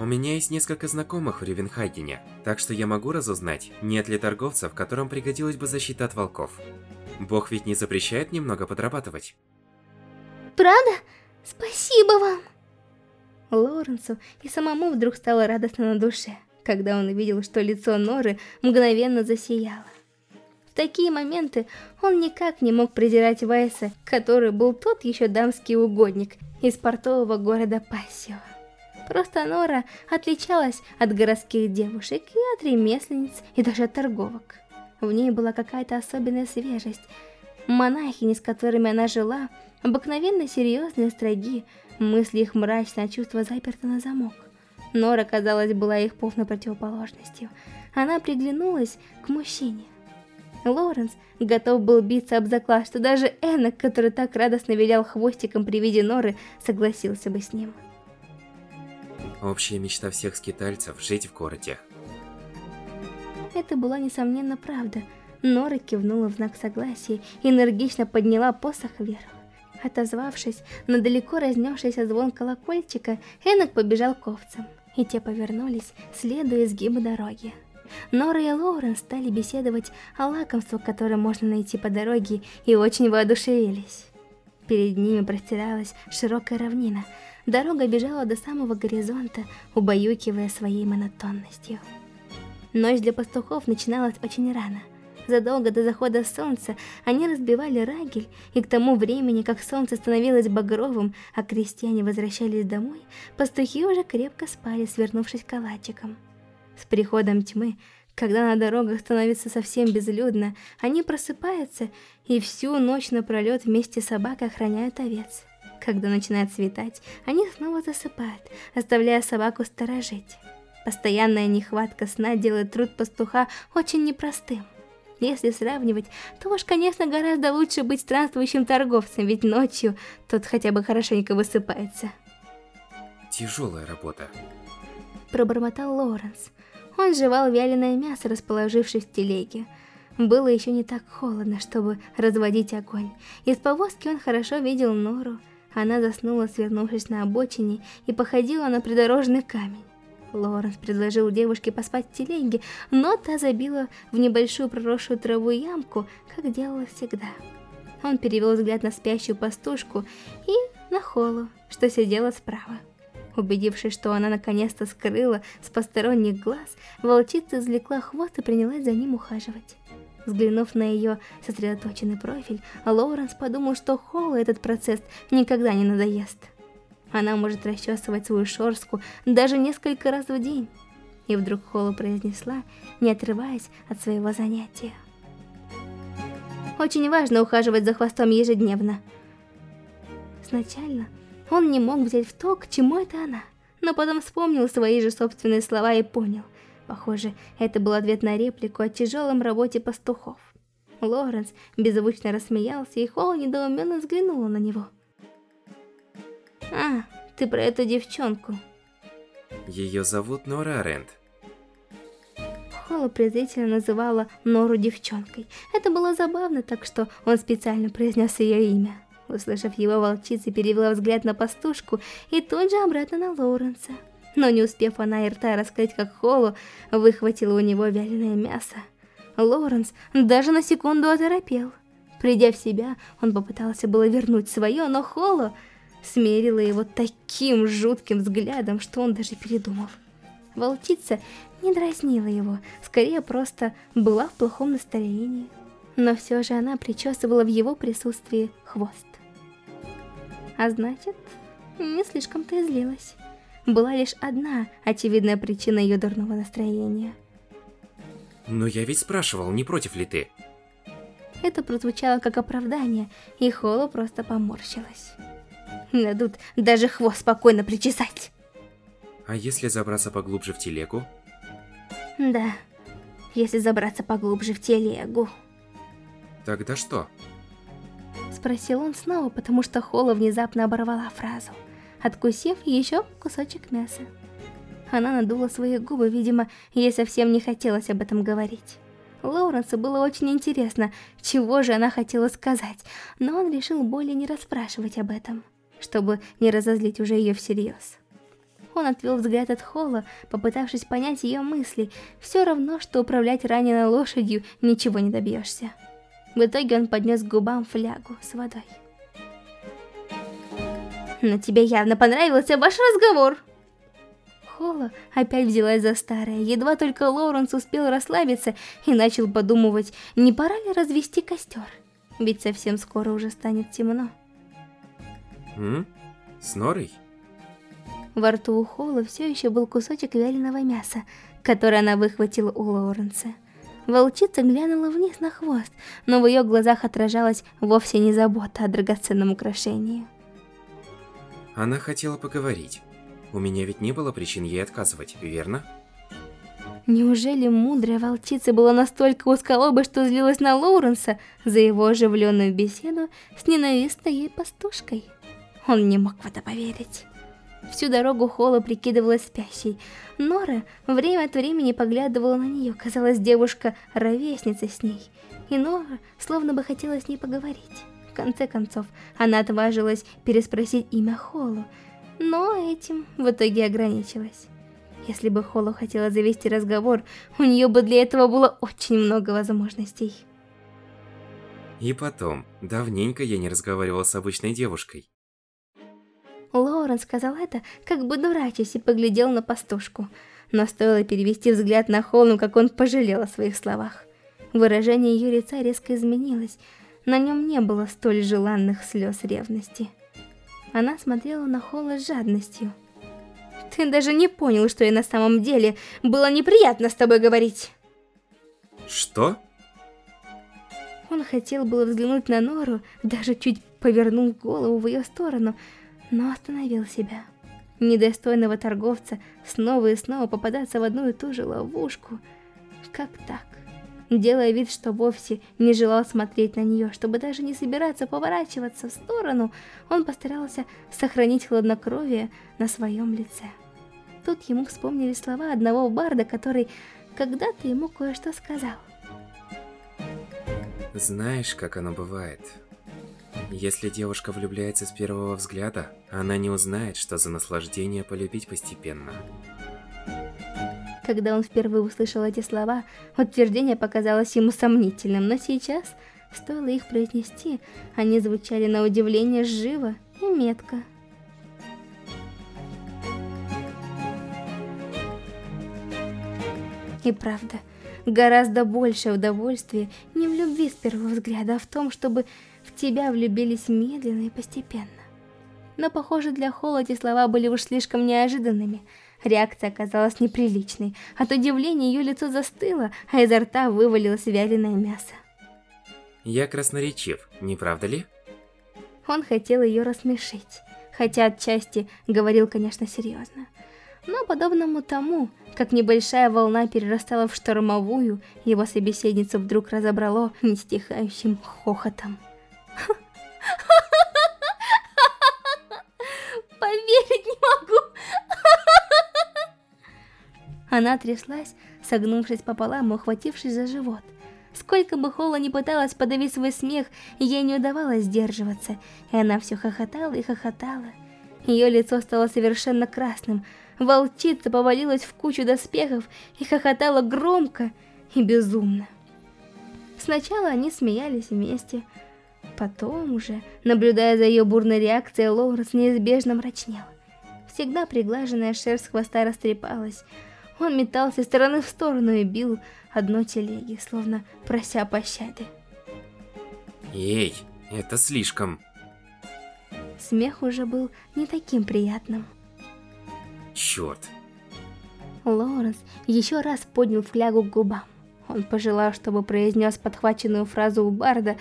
У меня есть несколько знакомых в Ревенхайдене, так что я могу разузнать, нет ли торговца, в котором пригодилась бы защита от волков. Бог ведь не запрещает немного подрабатывать. Правда? Спасибо вам! Лоренсу и самому вдруг стало радостно на душе, когда он увидел, что лицо Норы мгновенно засияло. В такие моменты он никак не мог презирать Вайса, который был тот еще дамский угодник из портового города Пассио. Просто Нора отличалась от городских девушек и от ремесленниц, и даже от торговок. В ней была какая-то особенная свежесть. Монахини, с которыми она жила, обыкновенно серьезные строги, мысли их мрачные, а чувства заперты на замок. Нора, казалось, была их полной противоположностью. Она приглянулась к мужчине. Лоренс готов был биться об заклад, что даже Эннок, который так радостно вилял хвостиком при виде Норы, согласился бы с ним. Общая мечта всех скитальцев – жить в городе. Это была несомненно правда. Нора кивнула в знак согласия и энергично подняла посох вверх. Отозвавшись на далеко разнесшийся звон колокольчика, Эннок побежал к овцам, и те повернулись, следуя изгибу дороги. Нора и Лоурен стали беседовать о лакомствах, которые можно найти по дороге, и очень воодушевились. Перед ними простиралась широкая равнина. Дорога бежала до самого горизонта, убаюкивая своей монотонностью. Ночь для пастухов начиналась очень рано. Задолго до захода солнца они разбивали рагель, и к тому времени, как солнце становилось багровым, а крестьяне возвращались домой, пастухи уже крепко спали, свернувшись калачиком. С приходом тьмы, когда на дорогах становится совсем безлюдно, они просыпаются и всю ночь напролет вместе с собакой охраняют овец. Когда начинает светать, они снова засыпают, оставляя собаку сторожить. Постоянная нехватка сна делает труд пастуха очень непростым. Если сравнивать, то уж, конечно, гораздо лучше быть странствующим торговцем, ведь ночью тот хотя бы хорошенько высыпается. Тяжелая работа. Пробормотал Лоренс. Он жевал вяленое мясо, расположившись в телеге. Было еще не так холодно, чтобы разводить огонь. Из повозки он хорошо видел Нору. Она заснула, свернувшись на обочине, и походила на придорожный камень. Лоренс предложил девушке поспать в телеге, но та забила в небольшую проросшую траву ямку, как делала всегда. Он перевел взгляд на спящую пастушку и на Холу, что сидела справа. Убедившись, что она наконец-то скрыла с посторонних глаз, волчица извлекла хвост и принялась за ним ухаживать. Взглянув на ее сосредоточенный профиль, Лоуренс подумал, что Холлу этот процесс никогда не надоест. Она может расчесывать свою шорстку даже несколько раз в день. И вдруг Холла произнесла, не отрываясь от своего занятия. Очень важно ухаживать за хвостом ежедневно. Сначала он не мог взять в то, к чему это она, но потом вспомнил свои же собственные слова и понял. Похоже, это был ответ на реплику о тяжелом работе пастухов. Лоренс беззвучно рассмеялся, и Холл недоуменно взглянула на него. «А, ты про эту девчонку». Ее зовут Нора Рент. Холла презрительно называла Нору девчонкой. Это было забавно, так что он специально произнес ее имя. Услышав его, волчица перевела взгляд на пастушку и тут же обратно на Лоуренса. Но не успев она и рта раскрыть как Холлу, выхватила у него вяленое мясо. Лоуренс даже на секунду оторопел. Придя в себя, он попытался было вернуть свое, но Холло смерила его таким жутким взглядом, что он даже передумал. Волчица не дразнила его, скорее просто была в плохом настроении. Но все же она причесывала в его присутствии хвост. А значит, не слишком-то и злилась. Была лишь одна очевидная причина ее дурного настроения. Но я ведь спрашивал, не против ли ты? Это прозвучало как оправдание, и Холо просто поморщилась. Дадут даже хвост спокойно причесать. А если забраться поглубже в телегу? Да, если забраться поглубже в телегу. Тогда что? Спросил он снова, потому что Холла внезапно оборвала фразу, откусив еще кусочек мяса. Она надула свои губы, видимо, ей совсем не хотелось об этом говорить. Лоуренсу было очень интересно, чего же она хотела сказать, но он решил более не расспрашивать об этом, чтобы не разозлить уже ее всерьез. Он отвел взгляд от Холла, попытавшись понять ее мысли, все равно, что управлять раненой лошадью ничего не добьешься. В итоге он поднес к губам флягу с водой. «Но тебе явно понравился ваш разговор!» Холла опять взялась за старое. Едва только Лоуренс успел расслабиться и начал подумывать, не пора ли развести костер. Ведь совсем скоро уже станет темно. М? С Норой? Во рту у Холла все еще был кусочек вяленого мяса, который она выхватила у Лоуренса. Волчица глянула вниз на хвост, но в ее глазах отражалась вовсе не забота о драгоценном украшении. Она хотела поговорить. У меня ведь не было причин ей отказывать, верно? Неужели мудрая волчица была настолько узколобой, что злилась на Лоуренса за его оживленную беседу с ненавистной ей пастушкой? Он не мог в это поверить. Всю дорогу Холла прикидывалась спящей. Нора время от времени поглядывала на нее, казалось, девушка ровесница с ней. И Нора словно бы хотела с ней поговорить. В конце концов, она отважилась переспросить имя Холлу, но этим в итоге ограничилась. Если бы Холо хотела завести разговор, у нее бы для этого было очень много возможностей. И потом, давненько я не разговаривал с обычной девушкой. Лоурен сказал это, как бы дурачись, и поглядел на пастушку. Но стоило перевести взгляд на Холну, как он пожалел о своих словах. Выражение ее лица резко изменилось. На нем не было столь желанных слез ревности. Она смотрела на Холла с жадностью. Ты даже не понял, что я на самом деле было неприятно с тобой говорить. Что? Он хотел было взглянуть на Нору, даже чуть повернул голову в ее сторону, но остановил себя. Недостойного торговца снова и снова попадаться в одну и ту же ловушку. Как так? Делая вид, что вовсе не желал смотреть на нее, чтобы даже не собираться поворачиваться в сторону, он постарался сохранить хладнокровие на своем лице. Тут ему вспомнили слова одного барда, который когда-то ему кое-что сказал. Знаешь, как оно бывает. Если девушка влюбляется с первого взгляда, она не узнает, что за наслаждение полюбить постепенно. Когда он впервые услышал эти слова, утверждение показалось ему сомнительным, но сейчас, стоило их произнести, они звучали на удивление живо и метко. И правда, гораздо большее удовольствие не в любви с первого взгляда, а в том, чтобы тебя влюбились медленно и постепенно. Но, похоже, для Холла эти слова были уж слишком неожиданными – Реакция оказалась неприличной. От удивления ее лицо застыло, а изо рта вывалилось вяленое мясо. Я красноречив, не правда ли? Он хотел ее рассмешить, хотя отчасти говорил, конечно, серьезно. Но подобному тому, как небольшая волна перерастала в штормовую, его собеседницу вдруг разобрало нестихающим хохотом. Поверить не могу! Она тряслась, согнувшись пополам и ухватившись за живот. Сколько бы Холла не пыталась подавить свой смех, ей не удавалось сдерживаться, и она все хохотала и хохотала. Ее лицо стало совершенно красным, волчица повалилась в кучу доспехов и хохотала громко и безумно. Сначала они смеялись вместе, потом уже, наблюдая за ее бурной реакцией, Лоуренс неизбежно мрачнел. Всегда приглаженная шерсть хвоста растрепалась, он метался из стороны в сторону и бил одно телеги, словно прося пощады. Эй, это слишком. Смех уже был не таким приятным. Черт. Лоуренс еще раз поднял флягу к губам. Он пожелал, чтобы произнес подхваченную фразу у Барда.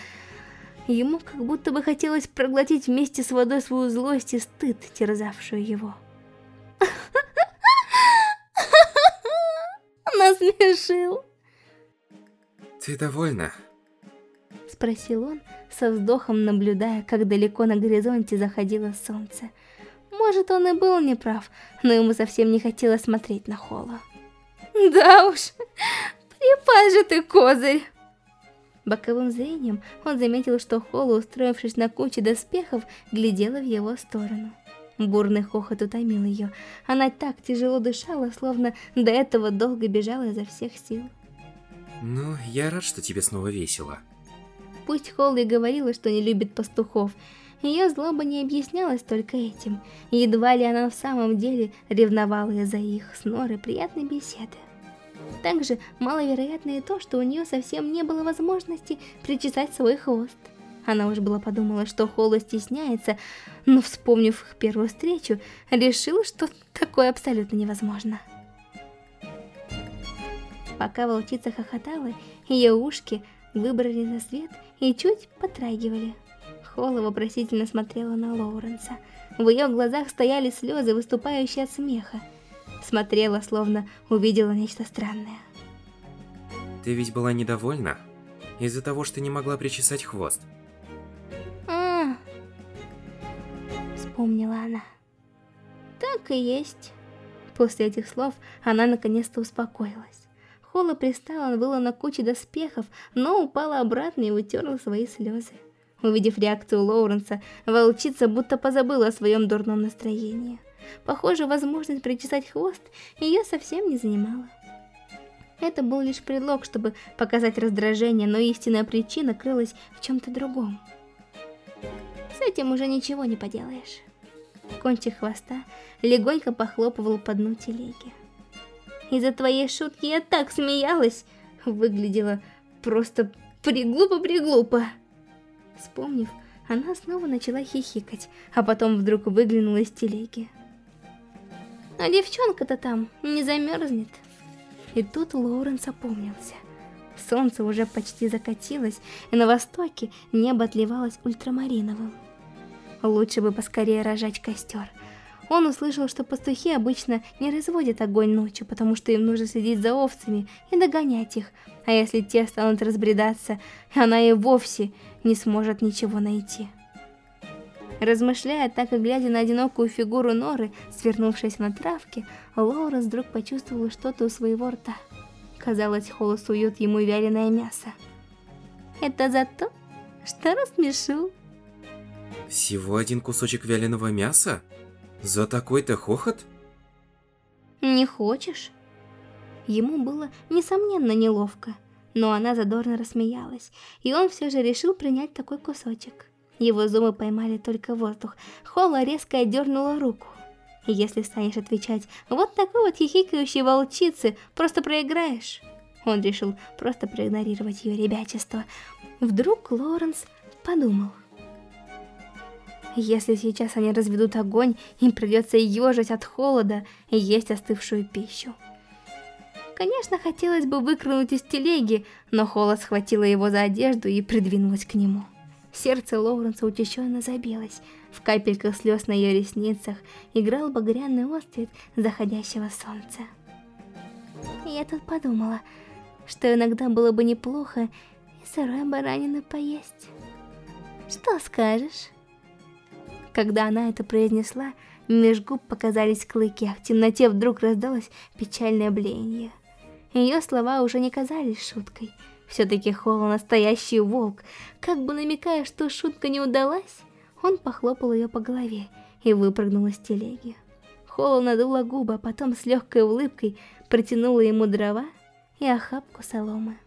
Ему как будто бы хотелось проглотить вместе с водой свою злость и стыд, терзавшую его. насмешил. Ты довольна? Спросил он, со вздохом наблюдая, как далеко на горизонте заходило солнце. Может, он и был неправ, но ему совсем не хотелось смотреть на Холла. Да уж, припас же ты, козырь! Боковым зрением он заметил, что Холла, устроившись на куче доспехов, глядела в его сторону. Бурный хохот утомил ее. Она так тяжело дышала, словно до этого долго бежала изо всех сил. Ну, я рад, что тебе снова весело. Пусть Холли говорила, что не любит пастухов, ее злоба не объяснялась только этим. Едва ли она в самом деле ревновала из-за их с Норой приятной беседы. Также маловероятно и то, что у нее совсем не было возможности причесать свой хвост. Она уж была подумала, что Холла стесняется, но, вспомнив их первую встречу, решила, что такое абсолютно невозможно. Пока волчица хохотала, ее ушки выбрали на свет и чуть потрагивали. Холла вопросительно смотрела на Лоуренса. В ее глазах стояли слезы, выступающие от смеха. Смотрела, словно увидела нечто странное. Ты ведь была недовольна? Из-за того, что не могла причесать хвост. А, вспомнила она. Так и есть. После этих слов она наконец-то успокоилась. Холла пристала было на куче доспехов, но упала обратно и утерла свои слезы. Увидев реакцию Лоуренса, волчица будто позабыла о своем дурном настроении. Похоже, возможность причесать хвост ее совсем не занимала. Это был лишь предлог, чтобы показать раздражение, но истинная причина крылась в чем-то другом. С этим уже ничего не поделаешь. Кончик хвоста легонько похлопывал по дну телеги. Из-за твоей шутки я так смеялась, выглядела просто приглупо-приглупо. Вспомнив, она снова начала хихикать, а потом вдруг выглянула из телеги. А девчонка-то там не замерзнет. И тут Лоуренс опомнился. Солнце уже почти закатилось, и на востоке небо отливалось ультрамариновым. Лучше бы поскорее рожать костер. Он услышал, что пастухи обычно не разводят огонь ночью, потому что им нужно следить за овцами и догонять их, а если те станут разбредаться, она и вовсе не сможет ничего найти. Размышляя так и глядя на одинокую фигуру Норы, свернувшись на травке, Лоуренс вдруг почувствовала что-то у своего рта. Казалось, Холос сует ему вяленое мясо. Это за то, что рассмешил. Всего один кусочек вяленого мяса? За такой-то хохот? Не хочешь? Ему было, несомненно, неловко, но она задорно рассмеялась, и он все же решил принять такой кусочек. Его зубы поймали только воздух. Холла резко отдернула руку. Если станешь отвечать «Вот такой вот хихикающей волчицы, просто проиграешь», он решил просто проигнорировать ее ребячество. Вдруг Лоренс подумал. Если сейчас они разведут огонь, им придется ежить от холода и есть остывшую пищу. Конечно, хотелось бы выкрутить из телеги, но Холла схватила его за одежду и придвинулась к нему. Сердце Лоуренса учащенно забилось. В капельках слез на ее ресницах играл багряный острит заходящего солнца. Я тут подумала, что иногда было бы неплохо и сырой баранины поесть. Что скажешь? Когда она это произнесла, меж губ показались клыки, а в темноте вдруг раздалось печальное блеяние. Ее слова уже не казались шуткой — все-таки Холл настоящий волк. Как бы намекая, что шутка не удалась, он похлопал ее по голове и выпрыгнул из телеги. Холл надула губы, а потом с легкой улыбкой протянула ему дрова и охапку соломы.